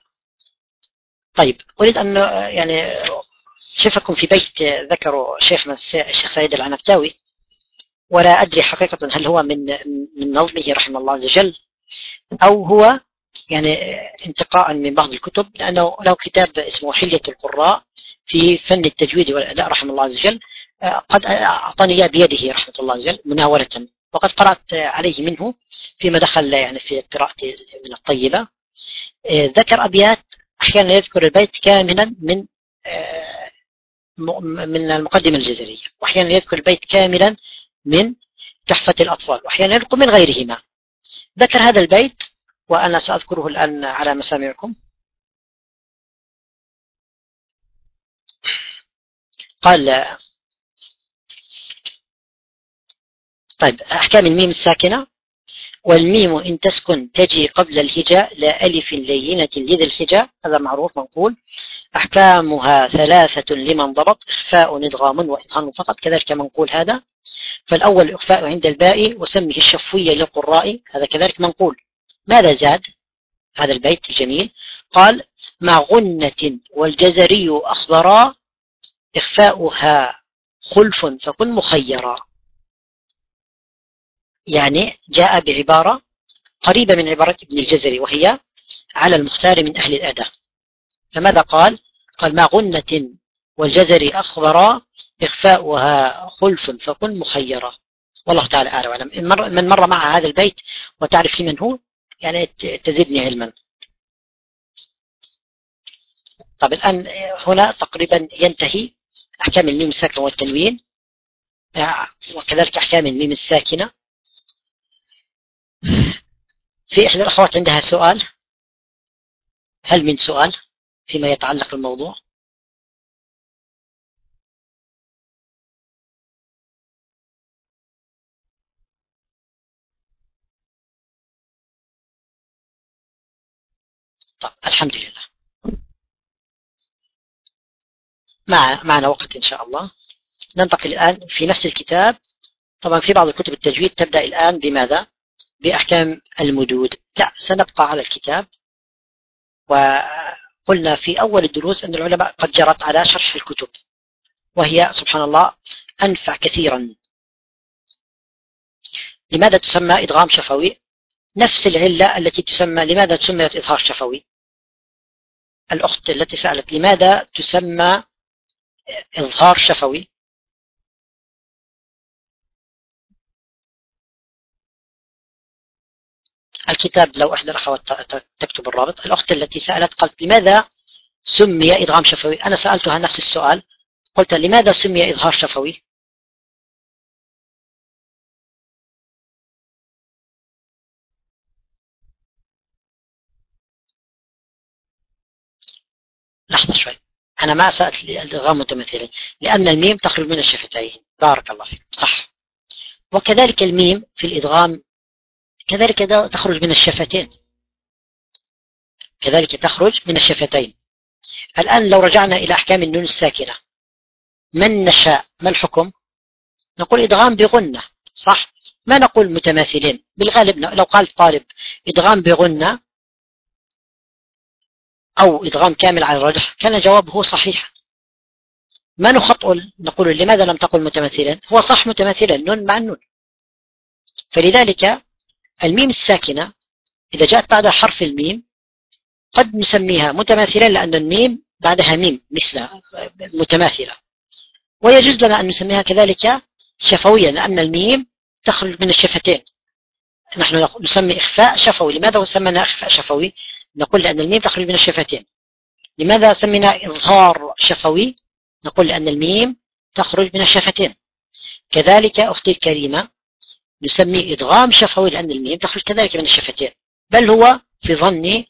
طيب أريد أن يعني شفكم في بيت ذكروا شيخنا الشيخ سعيد العنبتاوي ولا أدري حقيقة هل هو من من نظمه رحمه الله عز وجل أو هو يعني انتقاء من بعض الكتب لأنه له كتاب اسمه حلية القراء في فن التجويد والأداء رحمه الله عز وجل قد أعطاني إياه بيده رحمة الله عز وجل مناولة وقد قرأت عليه منه فيما دخل يعني في قراءتي من الطيبة. ذكر أبيات أحيانا يذكر البيت كاملا من من المقدمة الجزرية وأحيانا يذكر البيت كاملا من تحفة الأطفال وأحيانا يذكر من غيرهما. ذكر هذا البيت وأنا سأذكره الآن على مسامعكم. قال طيب أحكام الميم الساكنة. والميم إن تسكن تجي قبل الهجاء لا ألف لينة لذي الهجاء. هذا معروف منقول. أحكامها ثلاثة لمن ضبط إخفاء إدغام وإدغام فقط كذلك منقول هذا. فالأول إخفاء عند الباء وسمه الشفوية للقراء هذا كذلك منقول ماذا زاد؟ هذا البيت الجميل. قال مع غنة والجزري أخبرا إخفاؤها خلف فكن مخيرا. يعني جاء بعبارة قريبة من عبارة ابن الجزري وهي على المختار من أهل الأداء فماذا قال؟ قال ما غنة والجزري أخبر إخفاؤها خلف فكن مخيرا. والله تعالى أعلى وعلم من مر مع هذا البيت وتعرف من هو يعني تزيدني علما. طب الآن هنا تقريبا ينتهي أحكام الميم الساكنة والتنوين. وكذلك أحكام الميم الساكنة. في إحدى الأخوات عندها سؤال. هل من سؤال فيما يتعلق بالموضوع؟ طب الحمد لله. مع معنا وقت إن شاء الله. ننتقل الآن في نفس الكتاب. طبعا في بعض الكتب التجويد تبدأ الآن بماذا؟ بأحكام المدود. لا سنبقى على الكتاب. وقلنا في أول الدروس أن العلماء قد جرت على شرح الكتب. وهي سبحان الله أنفع كثيرا. لماذا تسمى إدغام شفوي؟ نفس العلة التي تسمى لماذا تسمى إظهار شفوي؟ الأخت التي سألت لماذا تسمى إظهار شفوي. الكتاب لو إحدى الأخوات تكتب الرابط. الأخت التي سألت قالت لماذا سمي إدغام شفوي؟ أنا سألتها نفس السؤال. قلت لماذا سمي إظهار شفوي؟ لحظة شوي. أنا ما سألت الإدغام متمثلين لأن الميم تخرج من الشفتين. بارك الله فيك. صح. وكذلك الميم في الإدغام كذلك تخرج من الشفتين. كذلك تخرج من الشفتين. الآن لو رجعنا إلى أحكام النون الساكنة من نشاء؟ ما الحكم؟ نقول إدغام بغنة. صح. ما نقول متماثلين؟ بالغالب لو قال طالب إدغام بغنة أو إدغام كامل على الراجح كان جوابه صحيحا. ما نخطئ نقول لماذا لم تقل متماثلا؟ هو صح متماثلا نون مع النون. فلذلك الميم الساكنة إذا جاءت بعد حرف الميم قد نسميها متماثلا لأن الميم بعدها ميم مثل متماثلة. ويجوز لنا أن نسميها كذلك شفويا لأن الميم تخرج من الشفتين. نحن نسمي إخفاء شفوي. لماذا سمينا إخفاء شفوي؟ نقول لأن الميم تخرج من الشفتين. لماذا سمينا إظهار شفوي؟ نقول لأن الميم تخرج من الشفتين. كذلك أختي الكريمة نسميه إدغام شفوي لأن الميم تخرج كذلك من الشفتين. بل هو في ظني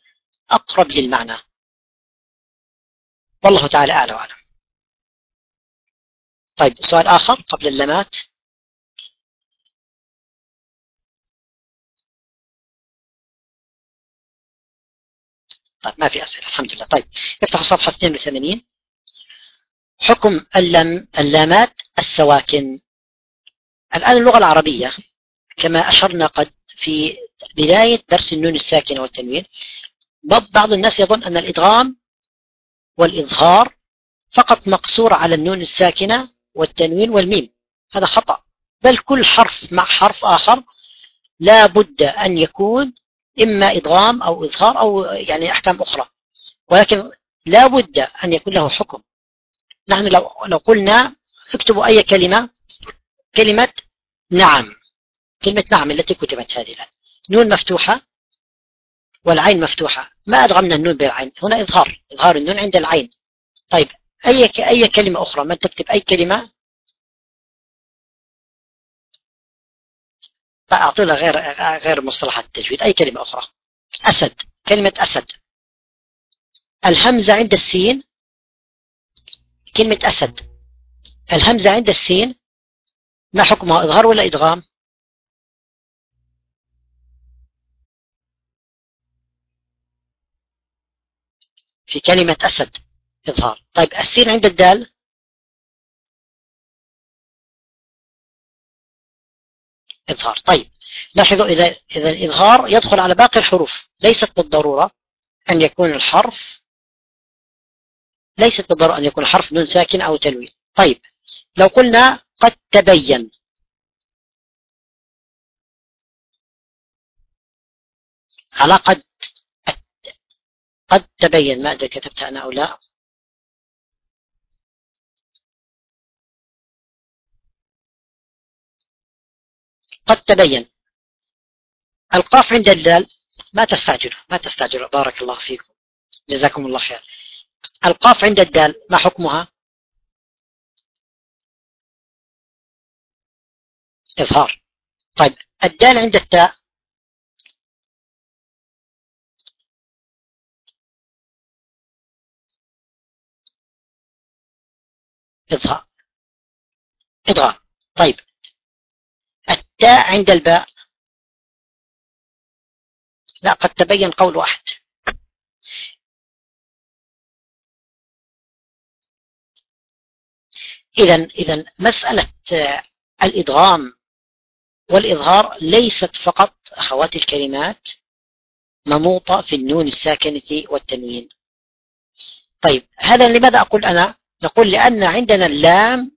أقرب للمعنى. والله تعالى أعلى وأعلم. طيب سؤال آخر قبل اللمات. طيب ما في أسئلة الحمد لله. طيب افتحوا صفحة 82 حكم اللم اللامات السواكن. الآن اللغة العربية كما أشرنا قد في بداية درس النون الساكنة والتنوين بعض الناس يظن أن الإدغام والإظهار فقط مقصور على النون الساكنة والتنوين والميم. هذا خطأ. بل كل حرف مع حرف آخر لا بد أن يكون إما إدغام أو إظهار أو يعني أحكام أخرى. ولكن لا بد أن يكون له حكم. نحن لو, لو قلنا اكتبوا أي كلمة كلمة نعم. كلمة نعم التي كتبت هذه الآن نون مفتوحة والعين مفتوحة. ما أدغمنا النون بالعين؟ هنا إظهار. إظهار النون عند العين. طيب أي أي كلمة أخرى؟ من تكتب أي كلمة أعطونا غير غير مصطلحات التجويد أي كلمة أخرى. أسد كلمة أسد. الهمزة عند السين كلمة أسد. الهمزة عند السين ما حكمها إظهار ولا إدغام؟ في كلمة أسد إظهار. طيب السين عند الدال؟ إظهار. طيب لاحظوا إذا إذا الإظهار يدخل على باقي الحروف ليست بالضرورة أن يكون الحرف ليست بالضرورة أن يكون الحرف نون ساكن أو تنوين طيب لو قلنا قد تبين. على قد قد تبين ما أدري كتبتها أنا أو لا. قد تبين. القاف عند الدال ما تستعجلوا ما تستعجلوا. بارك الله فيكم. جزاكم الله خير. القاف عند الدال ما حكمها؟ إظهار. طيب الدال عند التاء. إظهار. إضغام طيب التاء عند الباء. لا قد تبين قول واحد. إذا إذا مسألة الإدغام والإظهار ليست فقط أخوات الكلمات منوطة في النون الساكنة والتنوين. طيب هذا لماذا أقول أنا؟ نقول لأن عندنا اللام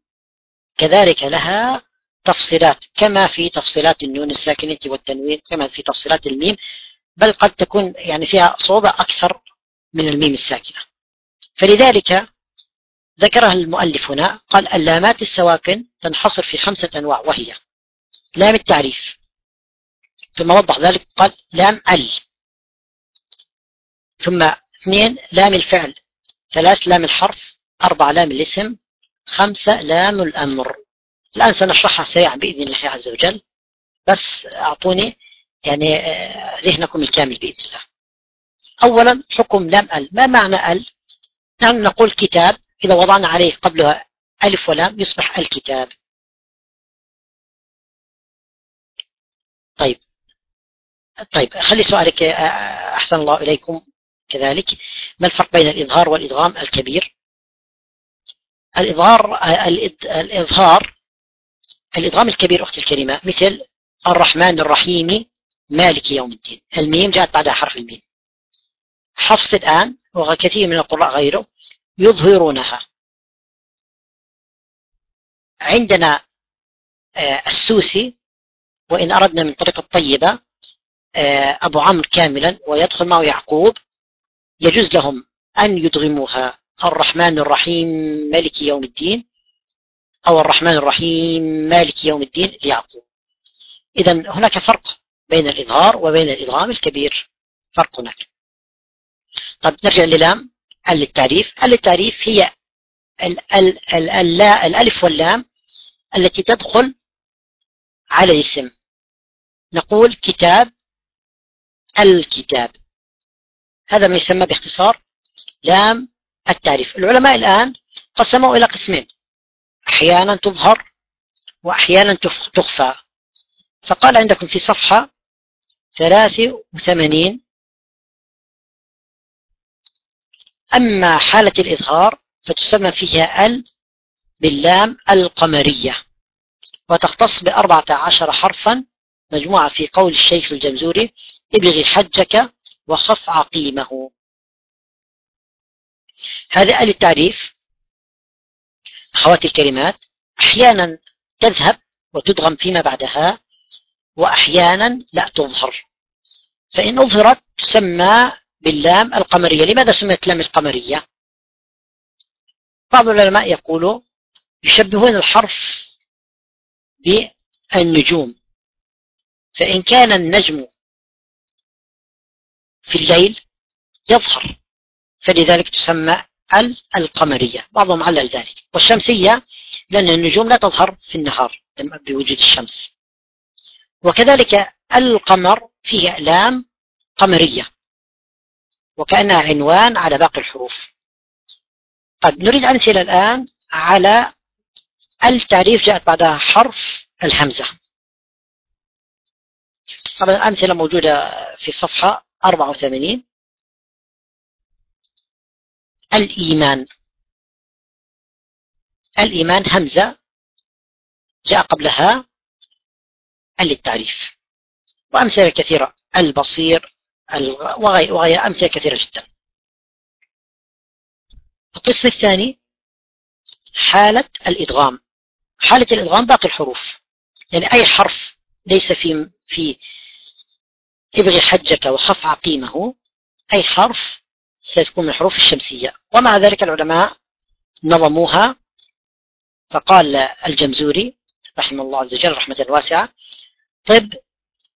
كذلك لها تفصيلات كما في تفصيلات النون الساكنة والتنوين كما في تفصيلات الميم بل قد تكون يعني فيها صعوبة أكثر من الميم الساكنة. فلذلك ذكرها المؤلف هنا قال اللامات السواكن تنحصر في خمسة أنواع وهي لام التعريف ثم وضح ذلك قال لام ال ثم اثنين لام الفعل ثلاث لام الحرف أربع لام الاسم خمسة لام الأمر. الآن سنشرحها سريعا بإذن الله عز وجل بس أعطوني يعني آه، ذهنكم الكامل بإذن الله. أولا حكم لام ال. ما معنى ال؟ نحن نقول كتاب إذا وضعنا عليه قبلها ألف ولام يصبح الكتاب. طيب طيب خلي سؤالك آه، أحسن الله إليكم كذلك. ما الفرق بين الإظهار والإدغام الكبير؟ الإظهار الإظهار الإدغام الكبير أخت الكريمة مثل الرحمن الرحيم مالك يوم الدين. الميم جاءت بعدها حرف الميم. حفص الآن وكثير من القراء غيره يظهرونها. عندنا آه، السوسي وإن أردنا من طريقة طيبة آه، أبو عمرو كاملا ويدخل معه يعقوب. يجوز لهم أن يدغموها الرحمن الرحيم مالك يوم الدين. أو الرحمن الرحيم مالك يوم الدين ليعقوب إذا هناك فرق بين الإظهار وبين الإدغام الكبير. فرق هناك. طب نرجع للام التعريف التعريف هي ال ال ال ال الألف واللام التي تدخل على الاسم. نقول كتاب الكتاب. هذا ما يسمى باختصار لام التعريف. العلماء الآن قسموا إلى قسمين. أحيانا تظهر وأحيانا تخفى. فقال عندكم في صفحة 83 أما حالة الإظهار فتسمى فيها ال باللام القمرية وتختص بأربعة عشر حرفا مجموعة في قول الشيخ الجمزوري ابغي حجك وخف عقيمه. هذا ال التعريف أخواتي الكلمات أحيانا تذهب وتدغم فيما بعدها وأحيانا لا تظهر. فإن أظهرت تسمى باللام القمرية. لماذا سميت لام القمرية؟ بعض العلماء يقولوا يشبهون الحرف بالنجوم. فإن كان النجم في الليل يظهر فلذلك تسمى القمرية بعضهم علل ذلك والشمسية لأن النجوم لا تظهر في النهار بوجود الشمس. وكذلك القمر فيه لام قمرية وكأنها عنوان على باقي الحروف. طيب نريد أمثلة الآن على التعريف جاءت بعدها حرف الهمزة. طبعا الأمثلة موجودة في صفحة 84 الإيمان. الإيمان همزة جاء قبلها للتعريف وأمثلة كثيرة. البصير وغير أمثلة كثيرة جدا. القسم الثاني حالة الإدغام. حالة الإدغام باقي الحروف. يعني أي حرف ليس في في ابغي حجك وخف عقيمه أي حرف ستكون من الحروف الشمسية. ومع ذلك العلماء نظموها. فقال الجمزوري رحمه الله عز وجل رحمة واسعة طب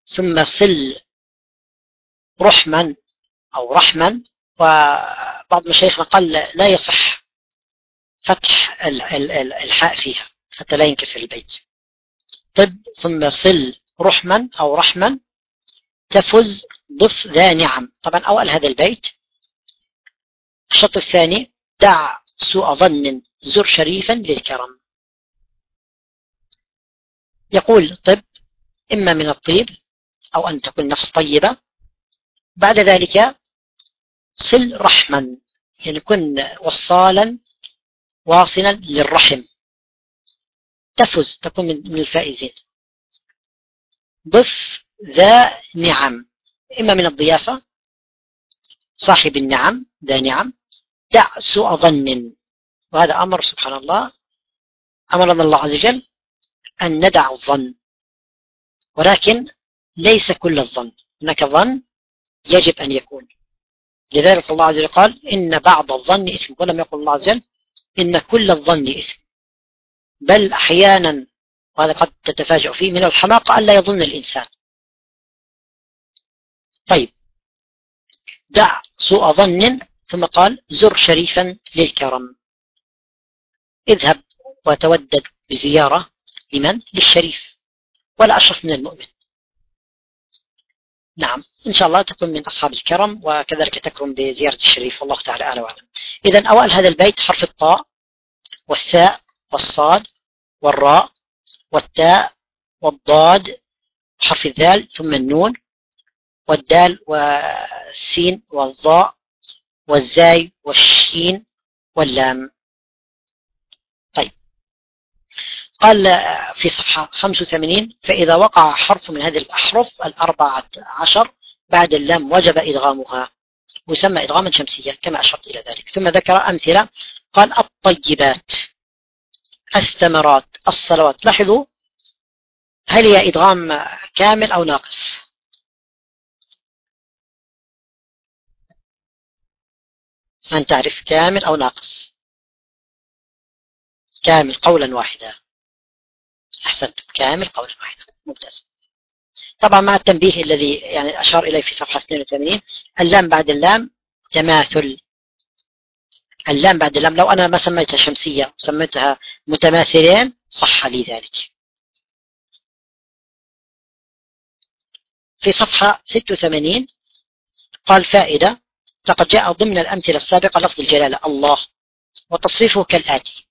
ثم صل رحما أو رحما. وبعض مشايخنا قال لا يصح فتح الحاء فيها حتى لا ينكسر البيت. طب ثم صل رحما أو رحما تفز ضف ذا نعم. طبعا أول هذا البيت الشط الثاني دع سوء ظن زر شريفا للكرم. يقول طب إما من الطيب أو أن تكون نفس طيبة. بعد ذلك صل رحما يعني كن وصالا واصلا للرحم. تفز تكون من الفائزين. ضف ذا نعم إما من الضيافة صاحب النعم ذا نعم. دع سوء ظن وهذا أمر سبحان الله. أمرنا الله عز وجل أن ندع الظن. ولكن ليس كل الظن. هناك ظن يجب أن يكون. لذلك الله عز وجل قال إن بعض الظن إثم. ولم يقل الله عز وجل إن كل الظن إثم. بل أحيانا وهذا قد تتفاجأ فيه من الحماقة ألا يظن الإنسان. طيب. دع سوء ظن ثم قال زر شريفا للكرم. اذهب وتودد بزيارة لمن؟ للشريف ولا أشرف من المؤمن. نعم إن شاء الله تكون من أصحاب الكرم وكذلك تكرم بزيارة الشريف والله تعالى أعلى وأعلم. إذا أوائل هذا البيت حرف الطاء والثاء والصاد والراء والتاء والضاد حرف الذال ثم النون والدال والسين والضاء والزاي والشين واللام. طيب. قال في صفحة 85 فإذا وقع حرف من هذه الأحرف الأربعة عشر بعد اللام وجب إدغامها. ويسمى إدغاما شمسيا كما أشرت إلى ذلك. ثم ذكر أمثلة. قال الطيبات الثمرات الصلوات. لاحظوا هل هي إدغام كامل أو ناقص؟ من تعرف كامل أو ناقص. كامل قولا واحدا. أحسنت كامل قولا واحدا. ممتاز. طبعا مع التنبيه الذي يعني أشار إليه في صفحة 82 اللام بعد اللام تماثل. اللام بعد اللام لو أنا ما سميتها شمسية وسميتها متماثلين صح لي ذلك. في صفحة 86 قال فائدة لقد جاء ضمن الأمثلة السابقة لفظ الجلالة الله. وتصريفه كالآتي.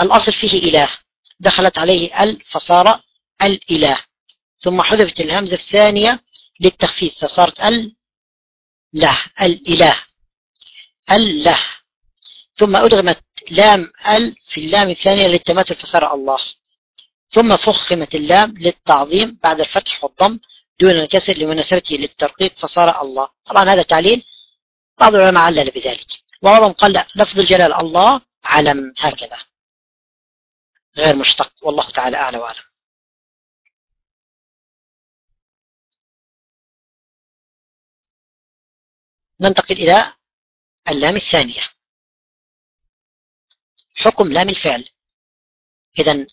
الأصل فيه إله. دخلت عليه ال فصار الإله. ثم حذفت الهمزة الثانية للتخفيف فصارت ال له. الإله. الله. ثم أدغمت لام ال في اللام الثانية للتماثل فصار الله. ثم فخمت اللام للتعظيم بعد الفتح والضم دون الكسر لمناسبته للترقيق فصار الله. طبعا هذا تعليل بعض العلماء علل بذلك. وبعضهم قال لا لفظ الجلال الله علم هكذا. غير مشتق. والله تعالى أعلى وأعلم. ننتقل إلى اللام الثانية. حكم لام الفعل. إذا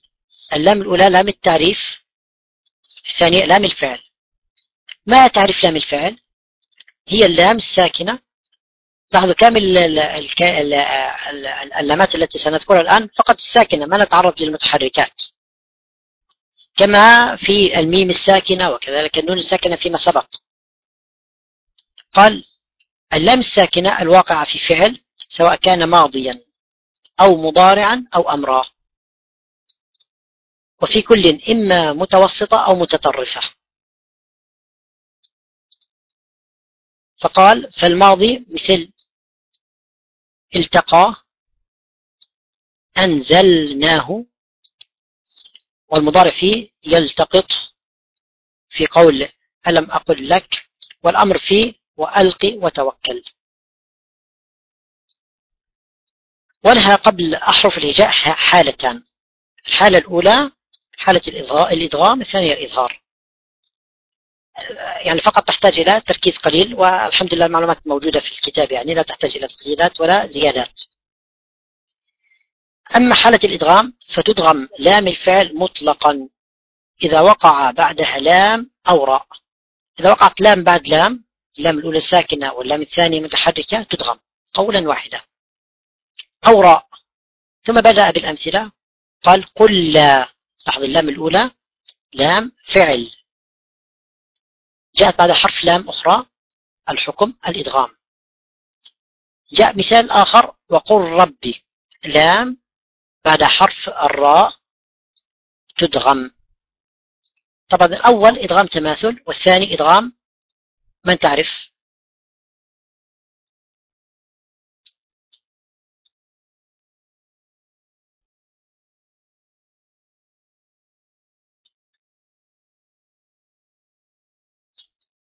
اللام الأولى لام التعريف الثانية لام الفعل. ما تعرف لام الفعل؟ هي اللام الساكنة. لاحظوا كامل اللامات التي سنذكرها الآن فقط الساكنة ما نتعرض للمتحركات. كما في الميم الساكنة وكذلك النون الساكنة فيما سبق. قال اللام الساكنة الواقعة في فعل سواء كان ماضيا أو مضارعا أو أمرا. وفي كل إما متوسطة أو متطرفة. فقال فالماضي مثل التقى أنزلناه والمضارع فيه يلتقط في قول ألم أقل لك والأمر فيه وألق وتوكل. ولها قبل أحرف الهجاء حالتان الحالة الأولى حالة الإدغام الثانية الإظهار. يعني فقط تحتاج إلى تركيز قليل والحمد لله المعلومات موجودة في الكتاب يعني لا تحتاج إلى تقييدات ولا زيادات. أما حالة الإدغام فتدغم لام الفعل مطلقا إذا وقع بعدها لام أو راء. إذا وقعت لام بعد لام اللام الأولى ساكنة واللام الثانية متحركة تدغم قولا واحدا. أو راء. ثم بدأ بالأمثلة قال قل لا. لاحظ اللام الأولى لام فعل. جاءت بعد حرف لام أخرى الحكم الإدغام. جاء مثال آخر وقل ربي. لام بعد حرف الراء تدغم. طبعا الأول إدغام تماثل والثاني إدغام من تعرف؟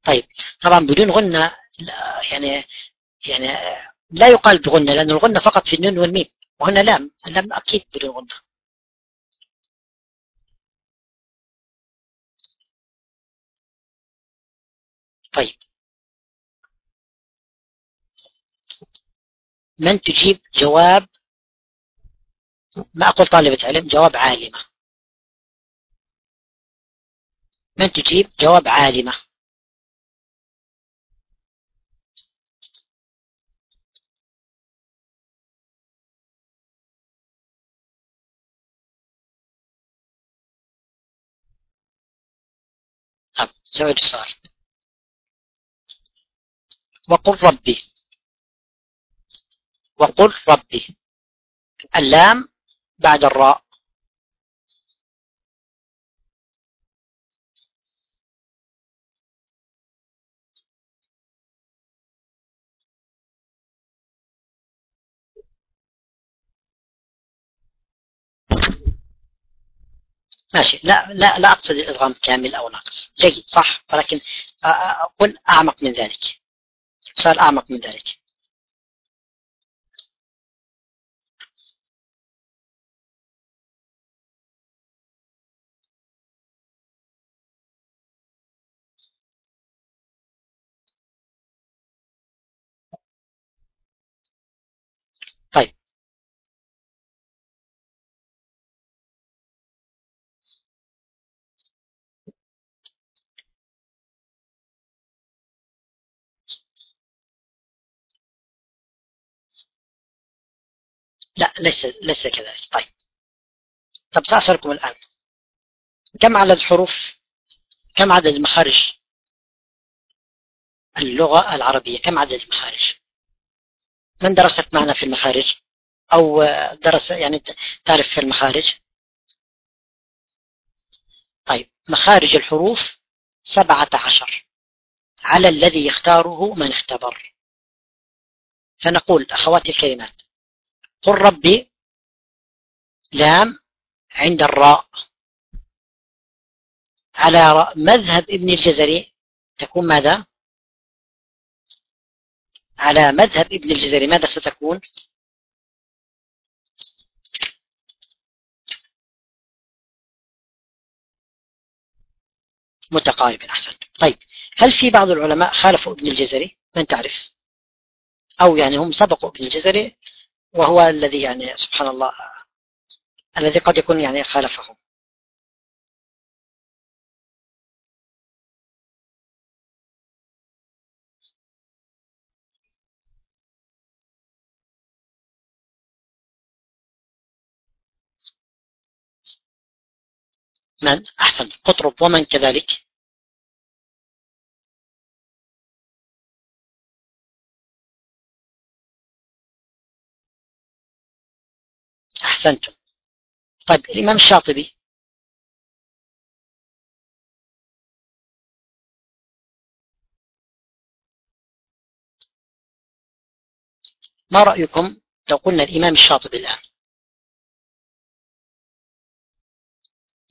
طيب طبعا بدون غنة يعني يعني لا يقال بغنة لأن الغنة فقط في النون والميم وهنا لام اللام أكيد بدون غنة طيب. من تجيب جواب؟ ما أقول طالبة علم جواب عالمة. من تجيب جواب عالمة؟ سوي السؤال وقل ربي. وقل ربي. اللام بعد الراء. ماشي. لا لا لا أقصد الإدغام كامل أو ناقص. جيد صح. ولكن أقول أعمق من ذلك. سؤال أعمق من ذلك. لا ليس ليس كذلك. طيب. طب سأسألكم الآن. كم عدد الحروف كم عدد المخارج اللغة العربية؟ كم عدد المخارج من درست معنا في المخارج؟ أو درس يعني تعرف في المخارج؟ طيب. مخارج الحروف سبعة عشر. على الذي يختاره من اختبر. فنقول أخواتي الكلمات. قل ربي لام عند الراء. على مذهب ابن الجزري تكون ماذا؟ على مذهب ابن الجزري ماذا ستكون؟ متقارب أحسن طيب هل في بعض العلماء خالفوا ابن الجزري؟ من تعرف؟ أو يعني هم سبقوا ابن الجزري؟ وهو الذي يعني سبحان الله الذي قد يكون يعني خالفهم من أحسن قطرب ومن كذلك. أحسنتم. طيب الإمام الشاطبي. ما رأيكم لو قلنا الإمام الشاطبي الآن؟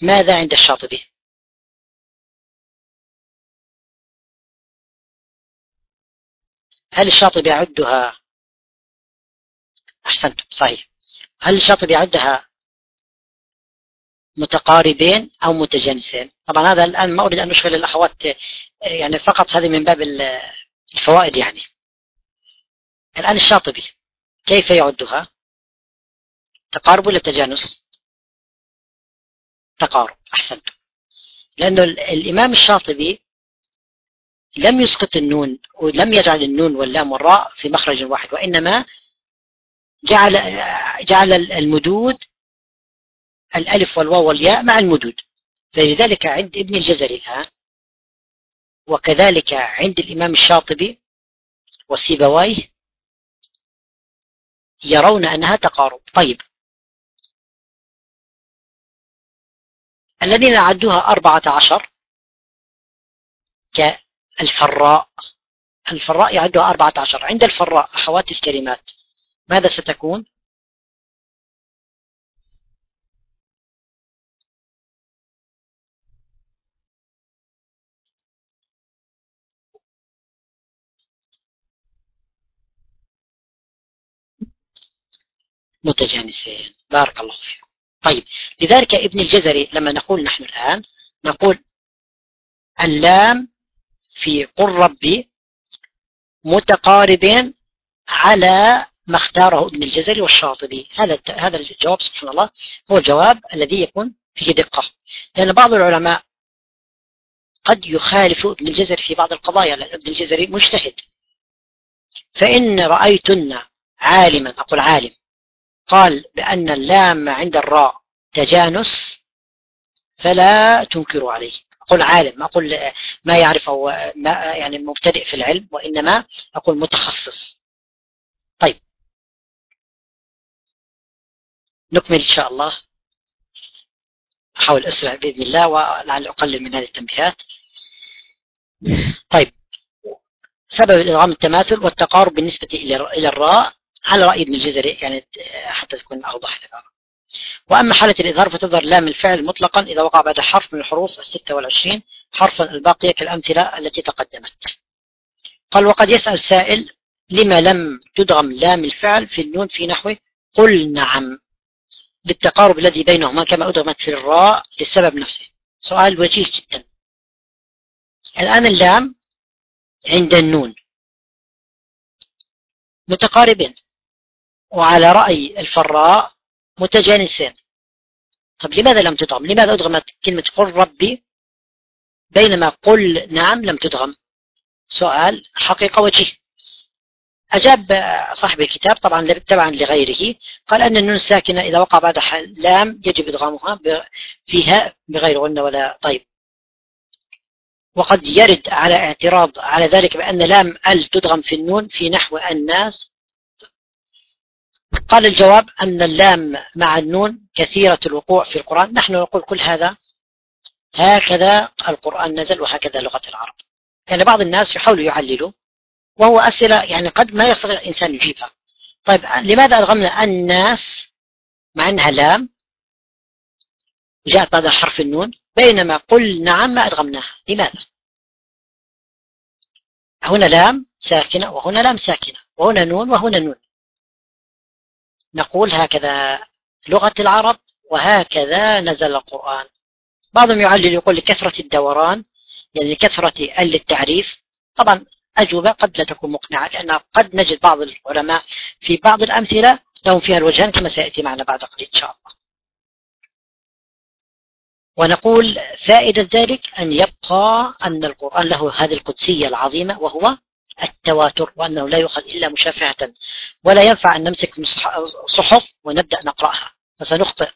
ماذا عند الشاطبي؟ هل الشاطبي يعدها؟ أحسنتم صحيح. هل الشاطبي يعدها متقاربين أو متجانسين؟ طبعا هذا الآن ما أريد أن أشغل الأخوات يعني فقط هذه من باب الفوائد يعني. الآن الشاطبي كيف يعدها؟ تقارب ولا تجانس؟ تقارب أحسنت. لأنه الإمام الشاطبي لم يسقط النون ولم يجعل النون واللام والراء في مخرج واحد وإنما جعل جعل المدود الألف والواو والياء مع المدود. فلذلك عند ابن الجزري الآن وكذلك عند الإمام الشاطبي وسيبويه يرون أنها تقارب. طيب. الذين عدوها أربعة عشر كالفراء. الفراء يعدها أربعة عشر. عند الفراء أخوات الكلمات. ماذا ستكون؟ متجانسين. بارك الله فيكم. طيب لذلك ابن الجزري لما نقول نحن الآن نقول اللام في قل ربي متقاربين على ما اختاره ابن الجزري والشاطبي. هذا هذا الجواب سبحان الله. هو الجواب الذي يكون فيه دقة. لأن بعض العلماء قد يخالف ابن الجزري في بعض القضايا لأن ابن الجزري مجتهد. فإن رأيتن عالما أقول عالم قال بأن اللام عند الراء تجانس فلا تنكروا عليه. أقول عالم ما أقول ما يعرف أو ما يعني مبتدئ في العلم وإنما أقول متخصص طيب نكمل إن شاء الله. أحاول أسرع بإذن الله ولعل أقلل من هذه التنبيهات. طيب. سبب الإدغام التماثل والتقارب بالنسبة إلى الراء على رأي ابن الجزري يعني حتى تكون أوضح العبارة وأما حالة الإظهار فتظهر لام الفعل مطلقا إذا وقع بعد حرف من الحروف الستة والعشرين حرفا الباقية كالأمثلة التي تقدمت. قال وقد يسأل سائل لما لم تدغم لام الفعل في النون في نحو قل نعم. للتقارب الذي بينهما كما أدغمت في الراء للسبب نفسه. سؤال وجيه جدا. الآن اللام عند النون. متقاربين. وعلى رأي الفراء متجانسين. طب لماذا لم تدغم؟ لماذا أدغمت كلمة قل ربي بينما قل نعم لم تدغم؟ سؤال حقيقة وجيه. أجاب صاحب الكتاب طبعا تبعا لغيره قال أن النون الساكنة إذا وقع بعد لام يجب إدغامها فيها بغير غنة ولا طيب. وقد يرد على اعتراض على ذلك بأن لام ال تدغم في النون في نحو الناس. قال الجواب أن اللام مع النون كثيرة الوقوع في القرآن. نحن نقول كل هذا هكذا القرآن نزل وهكذا لغة العرب. يعني بعض الناس يحاولوا يعللوا وهو أسئلة يعني قد ما يستطيع الإنسان يجيبها. طيب لماذا أدغمنا الناس مع أنها لام جاءت بعد حرف النون؟ بينما قل نعم ما أدغمناها لماذا؟ هنا لام ساكنة وهنا لام ساكنة وهنا نون وهنا نون. نقول هكذا لغة العرب وهكذا نزل القرآن. بعضهم يعلل يقول لكثرة الدوران يعني لكثرة ال التعريف. طبعا أجوبة قد لا تكون مقنعة لأن قد نجد بعض العلماء في بعض الأمثلة لهم فيها الوجهان كما سيأتي معنا بعد قليل إن شاء الله. ونقول فائدة ذلك أن يبقى أن القرآن له هذه القدسية العظيمة وهو التواتر وأنه لا يؤخذ إلا مشافهة ولا ينفع أن نمسك صحف ونبدأ نقرأها. فسنخطئ.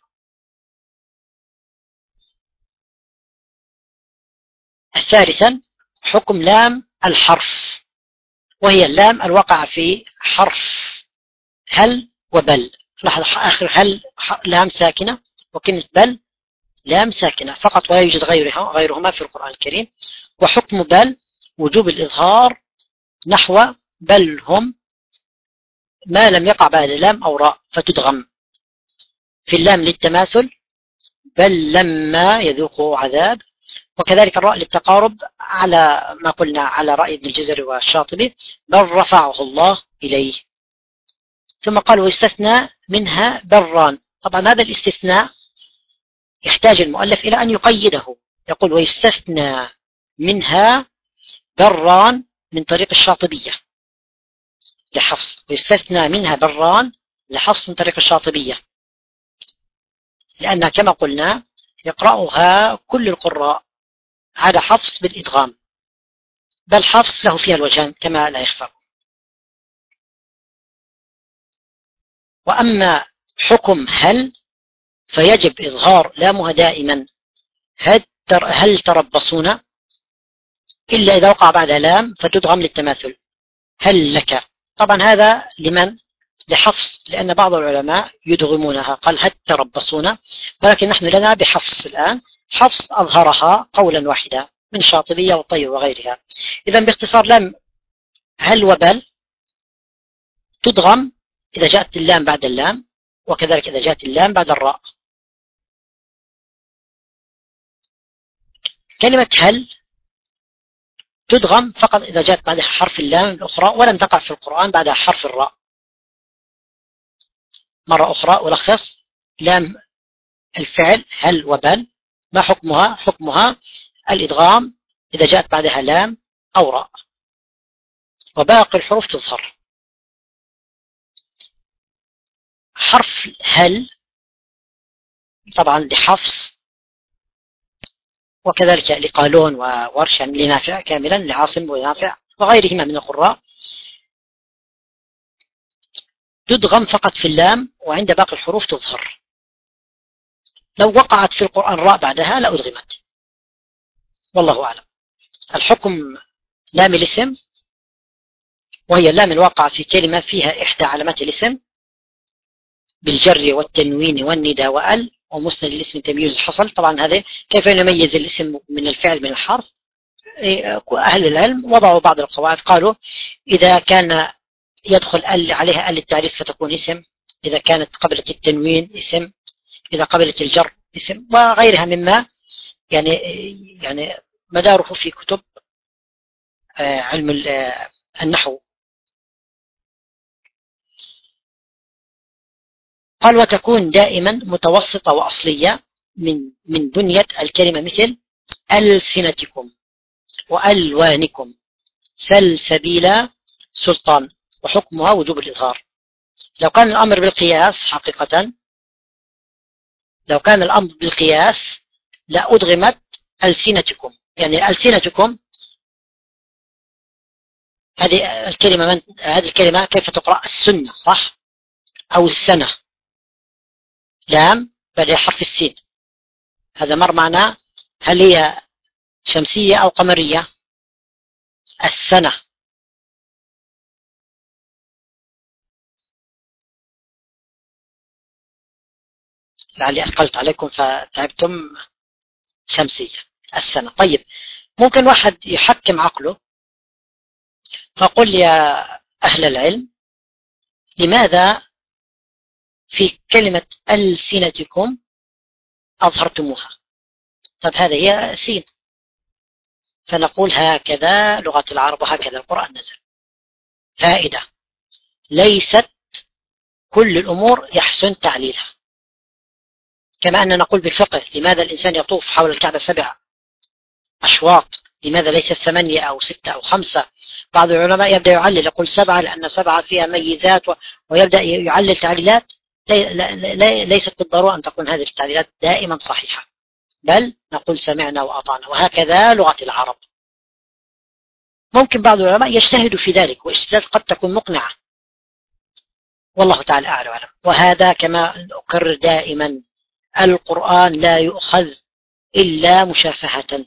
ثالثا حكم لام الحرف وهي اللام الواقع في حرف هل وبل. لاحظ آخر هل لام ساكنة وكلمة بل لام ساكنة فقط ولا يوجد غيرها غيرهما في القرآن الكريم. وحكم بل وجوب الإظهار نحو بل هم ما لم يقع بعد لام أو راء فتدغم. في اللام للتماثل بل لما يذوقوا عذاب وكذلك الراء للتقارب على ما قلنا على رأي ابن الجزري والشاطبي بل رفعه الله إليه. ثم قال ويستثنى منها بران. طبعا هذا الاستثناء يحتاج المؤلف إلى أن يقيده. يقول ويستثنى منها بران من طريق الشاطبية. لحفص ويستثنى منها بران لحفص من طريق الشاطبية. لأنها كما قلنا يقرأها كل القراء. على حفص بالإدغام. بل حفص له فيها الوجهان كما لا يخفى. وأما حكم هل فيجب إظهار لامها دائما. هل تربصون؟ إلا إذا وقع بعدها لام فتدغم للتماثل. هل لك؟ طبعا هذا لمن؟ لحفص لأن بعض العلماء يدغمونها. قال هل تربصون؟ ولكن نحن لنا بحفص الآن. حفص أظهرها قولا واحدا من شاطبية والطير وغيرها. إذا باختصار لام هل وبل؟ تدغم إذا جاءت اللام بعد اللام وكذلك إذا جاءت اللام بعد الراء. كلمة هل تدغم فقط إذا جاءت بعدها حرف اللام الأخرى ولم تقع في القرآن بعدها حرف الراء. مرة أخرى ألخص لام الفعل هل وبل؟ ما حكمها؟ حكمها الإدغام إذا جاءت بعدها لام أو راء. وباقي الحروف تظهر. حرف هل طبعا لحفص وكذلك لقالون وورشا لنافع كاملا لعاصم ونافع وغيرهما من القراء. تدغم فقط في اللام وعند باقي الحروف تظهر. لو وقعت في القرآن راء بعدها لأدغمت والله أعلم. الحكم لام الاسم وهي اللام الواقعة في كلمة فيها إحدى علامات الاسم بالجر والتنوين والندى وأل ومسند الاسم تمييز حصل طبعا هذا كيف نميز الاسم من الفعل من الحرف؟ إيه، أهل العلم وضعوا بعض القواعد. قالوا إذا كان يدخل ال عليها ال التعريف فتكون اسم إذا كانت قبلة التنوين اسم إذا قبلت الجر اسم وغيرها مما يعني يعني مداره في كتب آه، علم آه، النحو. قال وتكون دائما متوسطة وأصلية من من بنية الكلمة مثل ألسنتكم وألوانكم سلسبيل سلطان وحكمها وجوب الإظهار. لو كان الأمر بالقياس حقيقة لو كان الأمر بالقياس لأدغمت ألسنتكم. يعني ألسنتكم هذه الكلمة من؟ هذه الكلمة كيف تقرأ؟ السنة صح؟ أو السنة. لام بعد حرف السين. هذا مر معناه هل هي شمسية أو قمرية؟ السنة. لعلي أثقلت عليكم فتعبتم شمسية السنة. طيب ممكن واحد يحكم عقله فقل يا أهل العلم لماذا في كلمة ألسنتكم أظهرتموها؟ طب هذا هي سين. فنقول هكذا لغة العرب وهكذا القرآن نزل. فائدة ليست كل الأمور يحسن تعليلها. كما أن نقول بالفقه لماذا الإنسان يطوف حول الكعبة سبع أشواط؟ لماذا ليس ثمانية أو ستة أو خمسة؟ بعض العلماء يبدأ يعلل يقول سبعة لأن سبعة فيها ميزات ويبدأ يعلل تعليلات ليست بالضرورة أن تكون هذه التعليلات دائما صحيحة. بل نقول سمعنا وأطعنا وهكذا لغة العرب. ممكن بعض العلماء يجتهد في ذلك واجتهاد قد تكون مقنعة. والله تعالى أعلم. وهذا كما أكرر دائما القرآن لا يؤخذ إلا مشافهة.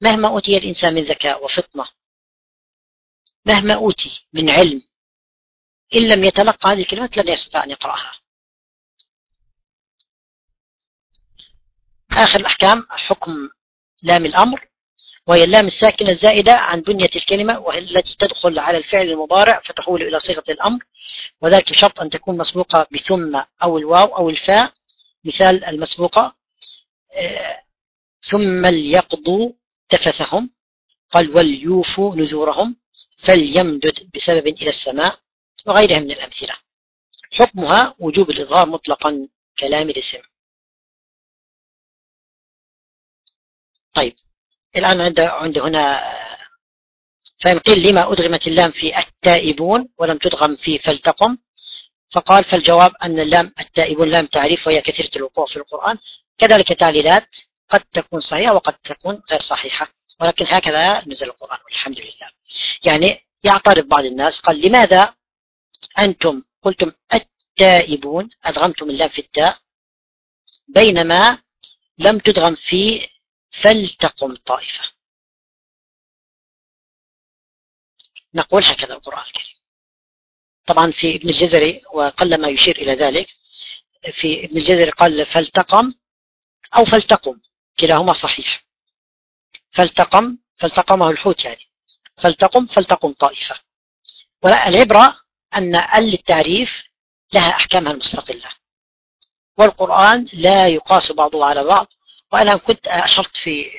مهما أوتي الإنسان من ذكاء وفطنة مهما أوتي من علم إن لم يتلقى هذه الكلمات لن يستطيع أن يقرأها. آخر الأحكام حكم لام الأمر وهي اللام الساكنة الزائدة عن بنية الكلمة وهي التي تدخل على الفعل المضارع فتحول إلى صيغة الأمر وذلك بشرط أن تكون مسبوقة بثم أو الواو أو الفاء. مثال المسبوقة آه، ثم ليقضوا تفثهم قال وليوفوا نذورهم فليمدد بسبب إلى السماء وغيرها من الأمثلة. حكمها وجوب الإظهار مطلقا كلام الاسم. طيب الآن عند هنا فإن قيل لما أدغمت اللام في التائبون ولم تدغم في فلتقم فقال فالجواب أن اللام التائبون لام تعريف وهي كثيرة الوقوع في القرآن. كذلك تعليلات قد تكون صحيحة وقد تكون غير صحيحة ولكن هكذا نزل القرآن والحمد لله. يعني يعترض بعض الناس قال لماذا أنتم قلتم التائبون أدغمتم اللام في التاء بينما لم تدغم في فلتقم طائفة؟ نقول هكذا القرآن الكريم. طبعا في ابن الجزري وقل ما يشير إلى ذلك في ابن الجزري قال فلتقم أو فلتقم كلاهما صحيح. فلتقم فالتقمه الحوت يعني. فلتقم فلتقم طائفة. والعبرة أن ال التعريف لها أحكامها المستقلة. والقرآن لا يقاس بعضه على بعض. وأنا كنت أشرت في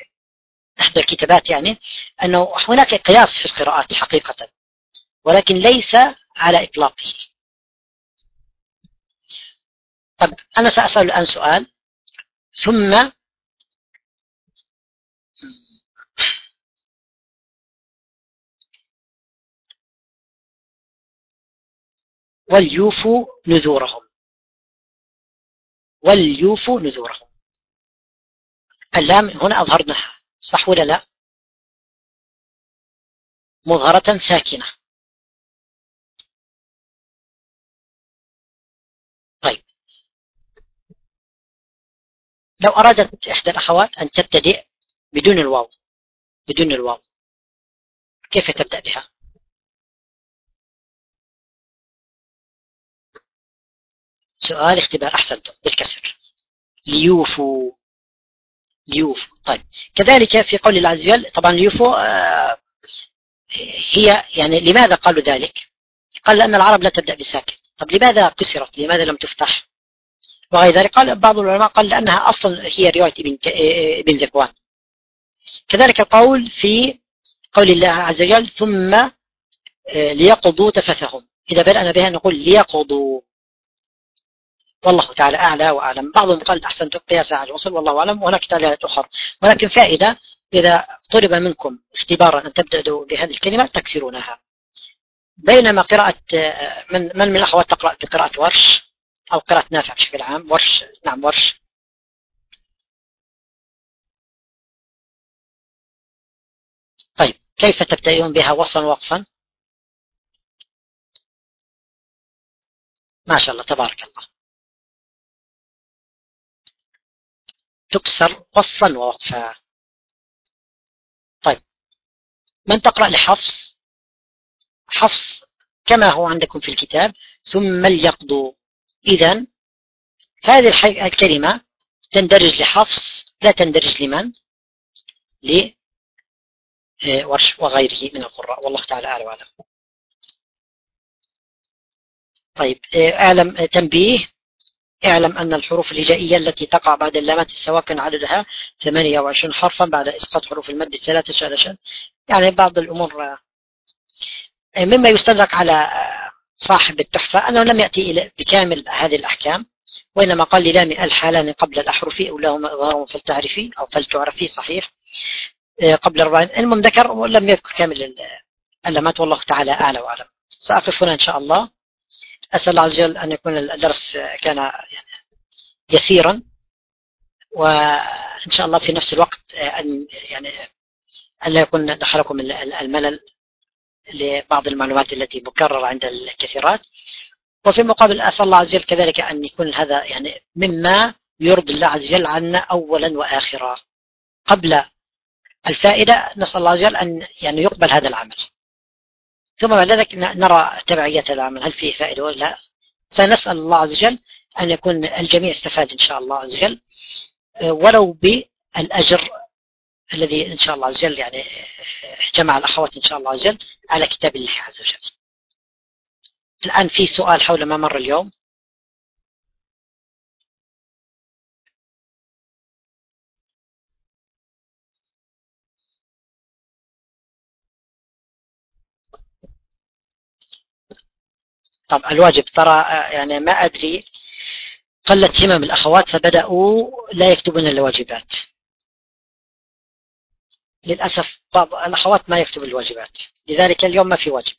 إحدى الكتابات يعني أنه هناك قياس في القراءات حقيقة. ولكن ليس على إطلاقه. طب أنا سأسأل الآن سؤال. ثم وليوفوا نذورهم. وليوفوا نذورهم. اللام هنا أظهرناها صح ولا لا؟ مظهرة ساكنة طيب لو أرادت إحدى الأخوات أن تبتدئ بدون الواو بدون الواو كيف تبدأ بها؟ سؤال اختبار أحسنتم بالكسر. ليوفوا ليوفوا طيب كذلك في قول الله عز وجل طبعا ليوفوا آه هي يعني لماذا قالوا ذلك؟ قال لأن العرب لا تبدأ بساكن. طب لماذا كسرت؟ لماذا لم تفتح؟ وغير ذلك قال بعض العلماء قال لأنها أصلا هي رواية ابن, ذكوان كذلك القول في قول الله عز وجل ثم آه، ليقضوا تفثهم. إذا بدأنا بها نقول ليقضوا. والله تعالى أعلى وأعلم. بعضهم قال أحسن قياس على الوصل والله أعلم. وهناك تعليلات أخرى. ولكن فائدة إذا طلب منكم اختبارا أن تبدأوا بهذه الكلمة تكسرونها. بينما قراءة من من من الأخوات تقرأ بقراءة ورش أو قراءة نافع بشكل عام ورش نعم ورش. طيب كيف تبتدئون بها وصلا ووقفا؟ ما شاء الله تبارك الله. تكسر وصلا ووقفا. طيب من تقرأ لحفص؟ حفص كما هو عندكم في الكتاب ثم ليقضوا إذا هذه الكلمة تندرج لحفص لا تندرج لمن؟ لورش وغيره من القراء. والله تعالى أعلى وأعلم. طيب أعلم تنبيه. أعلم أن الحروف الهجائية التي تقع بعد اللامات السواكن عددها 28 حرفا بعد إسقاط حروف المد ثلاثة شالشا يعني بعض الأمور مما يستدرك على صاحب التحفة. أنه لم يأتي بكامل هذه الأحكام وإنما قال للام الحالان قبل الأحرف أو لهما إظهار فلتعرفي أو فلتعرفي صحيح قبل الربعين المهم ذكر ولم يذكر كامل اللامات والله تعالى أعلى وأعلم. سأقف هنا إن شاء الله. أسأل الله عز وجل أن يكون الدرس كان يسيرا وإن شاء الله في نفس الوقت أن يعني أن لا يكون دخلكم الملل. لبعض المعلومات التي مكررة عند الكثيرات. وفي المقابل أسأل الله عز وجل كذلك أن يكون هذا يعني مما يرضي الله عز وجل عنا أولا وآخرا. قبل الفائدة نسأل الله عز وجل أن يعني يقبل هذا العمل. ثم بعد ذلك نرى تبعية العمل. هل فيه فائدة ولا لا؟ فنسأل الله عز وجل أن يكون الجميع استفاد إن شاء الله عز وجل. ولو بالأجر الذي إن شاء الله عز وجل يعني جمع الأخوات إن شاء الله عز وجل على كتاب الله عز وجل. الآن في سؤال حول ما مر اليوم. طب الواجب ترى يعني ما أدري قلت همم الأخوات فبدأوا لا يكتبون الواجبات. للأسف بعض الأخوات ما يكتب الواجبات. لذلك اليوم ما في واجب.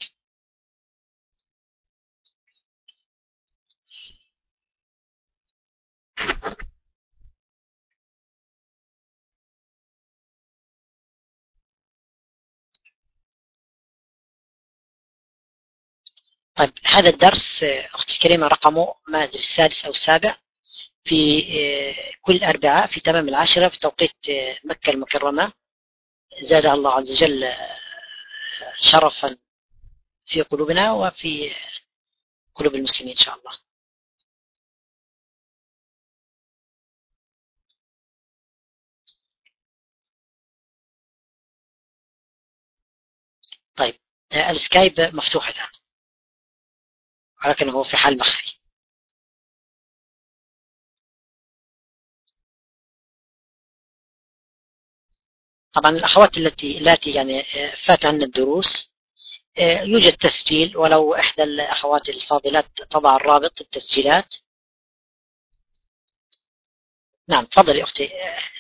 طيب هذا الدرس أختي الكريمة رقمه ما أدري السادس أو السابع في كل أربعاء في تمام العاشرة في توقيت مكة المكرمة. زادها الله عز وجل شرفا في قلوبنا وفي قلوب المسلمين إن شاء الله. طيب السكايب مفتوح الآن ولكن هو في حال مخفي. طبعا الأخوات التي التي يعني فاتهن الدروس يوجد تسجيل ولو إحدى الأخوات الفاضلات تضع الرابط التسجيلات. نعم تفضلي أختي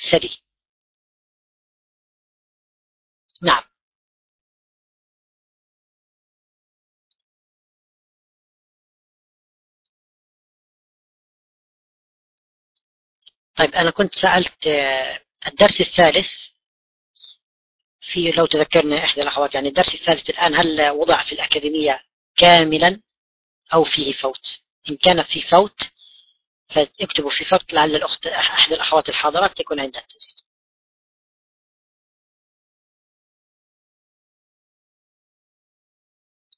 سري. نعم. طيب أنا كنت سألت الدرس الثالث. في لو تذكرنا إحدى الأخوات يعني الدرس الثالث الآن هل وضع في الأكاديمية كاملا أو فيه فوت؟ إن كان في فوت فاكتبوا في فوت لعل الأخت أحد الأخوات الحاضرات تكون عندها التسجيل.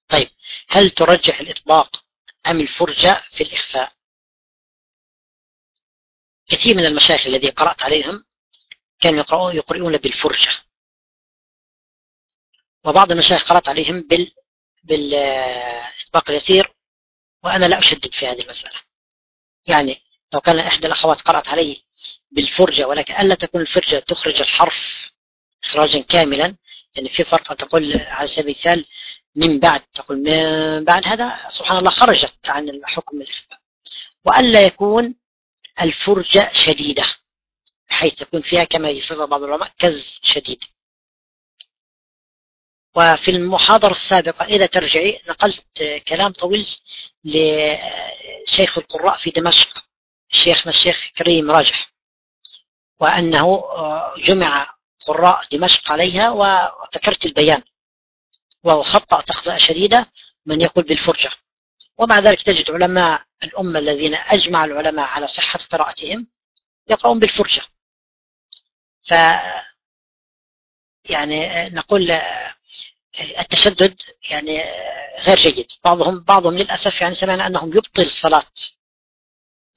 طيب هل ترجح الإطلاق أم الفرجة في الإخفاء؟ كثير من المشايخ الذي قرأت عليهم كانوا يقرؤون بالفرجة. وبعض المشايخ قرأت عليهم بال بالإطلاق اليسير وأنا لا أشدد في هذه المسألة. يعني لو كان إحدى الأخوات قرأت علي بالفرجة ولكن ألا تكون الفرجة تخرج الحرف إخراجا كاملا يعني في فرق تقول على سبيل المثال من بعد تقول من بعد هذا سبحان الله خرجت عن الحكم الإخفاء وألا يكون الفرجة شديدة بحيث تكون فيها كما يصفها بعض العلماء كز شديد. وفي المحاضرة السابقة إذا ترجعي نقلت كلام طويل لشيخ القراء في دمشق شيخنا الشيخ كريم راجح وأنه جمع قراء دمشق عليها وذكرت البيان وهو خطأ تخطئة شديدة من يقول بالفرجة. ومع ذلك تجد علماء الأمة الذين أجمع العلماء على صحة قراءتهم يقرؤون بالفرجة. ف يعني نقول التشدد يعني غير جيد. بعضهم بعضهم للأسف يعني سمعنا أنهم يبطل صلاة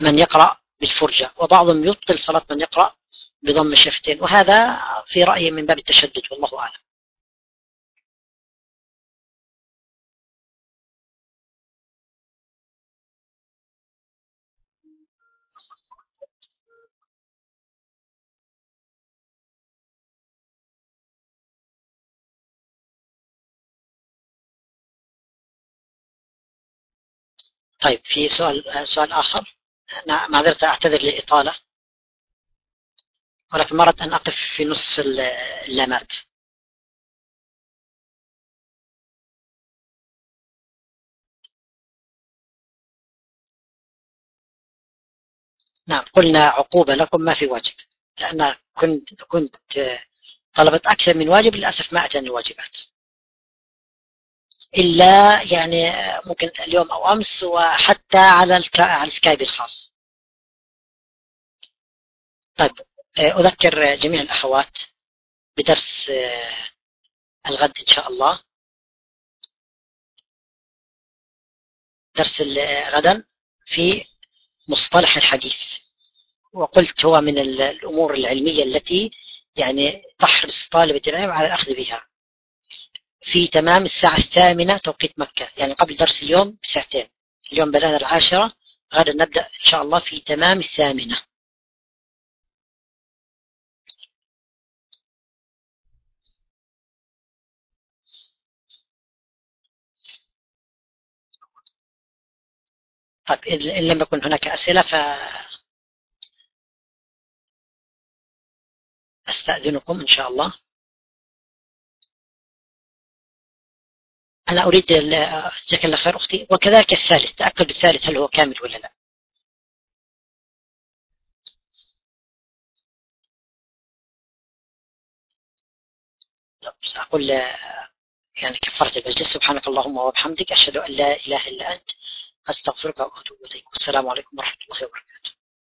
من يقرأ بالفرجة وبعضهم يبطل صلاة من يقرأ بضم الشفتين وهذا في رأيي من باب التشدد والله أعلم. طيب في سؤال سؤال آخر. معذرة أعتذر للإطالة ولكن مرت أن أقف في نص اللامات. نعم قلنا عقوبة لكم ما في واجب لأن كنت كنت طلبت أكثر من واجب للأسف ما أتاني الواجبات. إلا يعني ممكن اليوم أو أمس وحتى على على السكايب الخاص. طيب أذكر جميع الأخوات بدرس الغد إن شاء الله. درس غدا في مصطلح الحديث. وقلت هو من الأمور العلمية التي يعني تحرص طالبة العلم على الأخذ بها. في تمام الساعة الثامنة توقيت مكة. يعني قبل درس اليوم بساعتين. اليوم بدأنا العاشرة. غدا نبدأ إن شاء الله في تمام الثامنة. طيب إن لم يكن هناك أسئلة ف أستأذنكم إن شاء الله. أنا أريد جزاك الله خير أختي. وكذلك الثالث تأكد الثالث هل هو كامل ولا لا. سأقول يعني كفرت المجلس سبحانك اللهم وبحمدك أشهد أن لا إله إلا أنت أستغفرك وأتوب إليك. والسلام عليكم ورحمة الله وبركاته.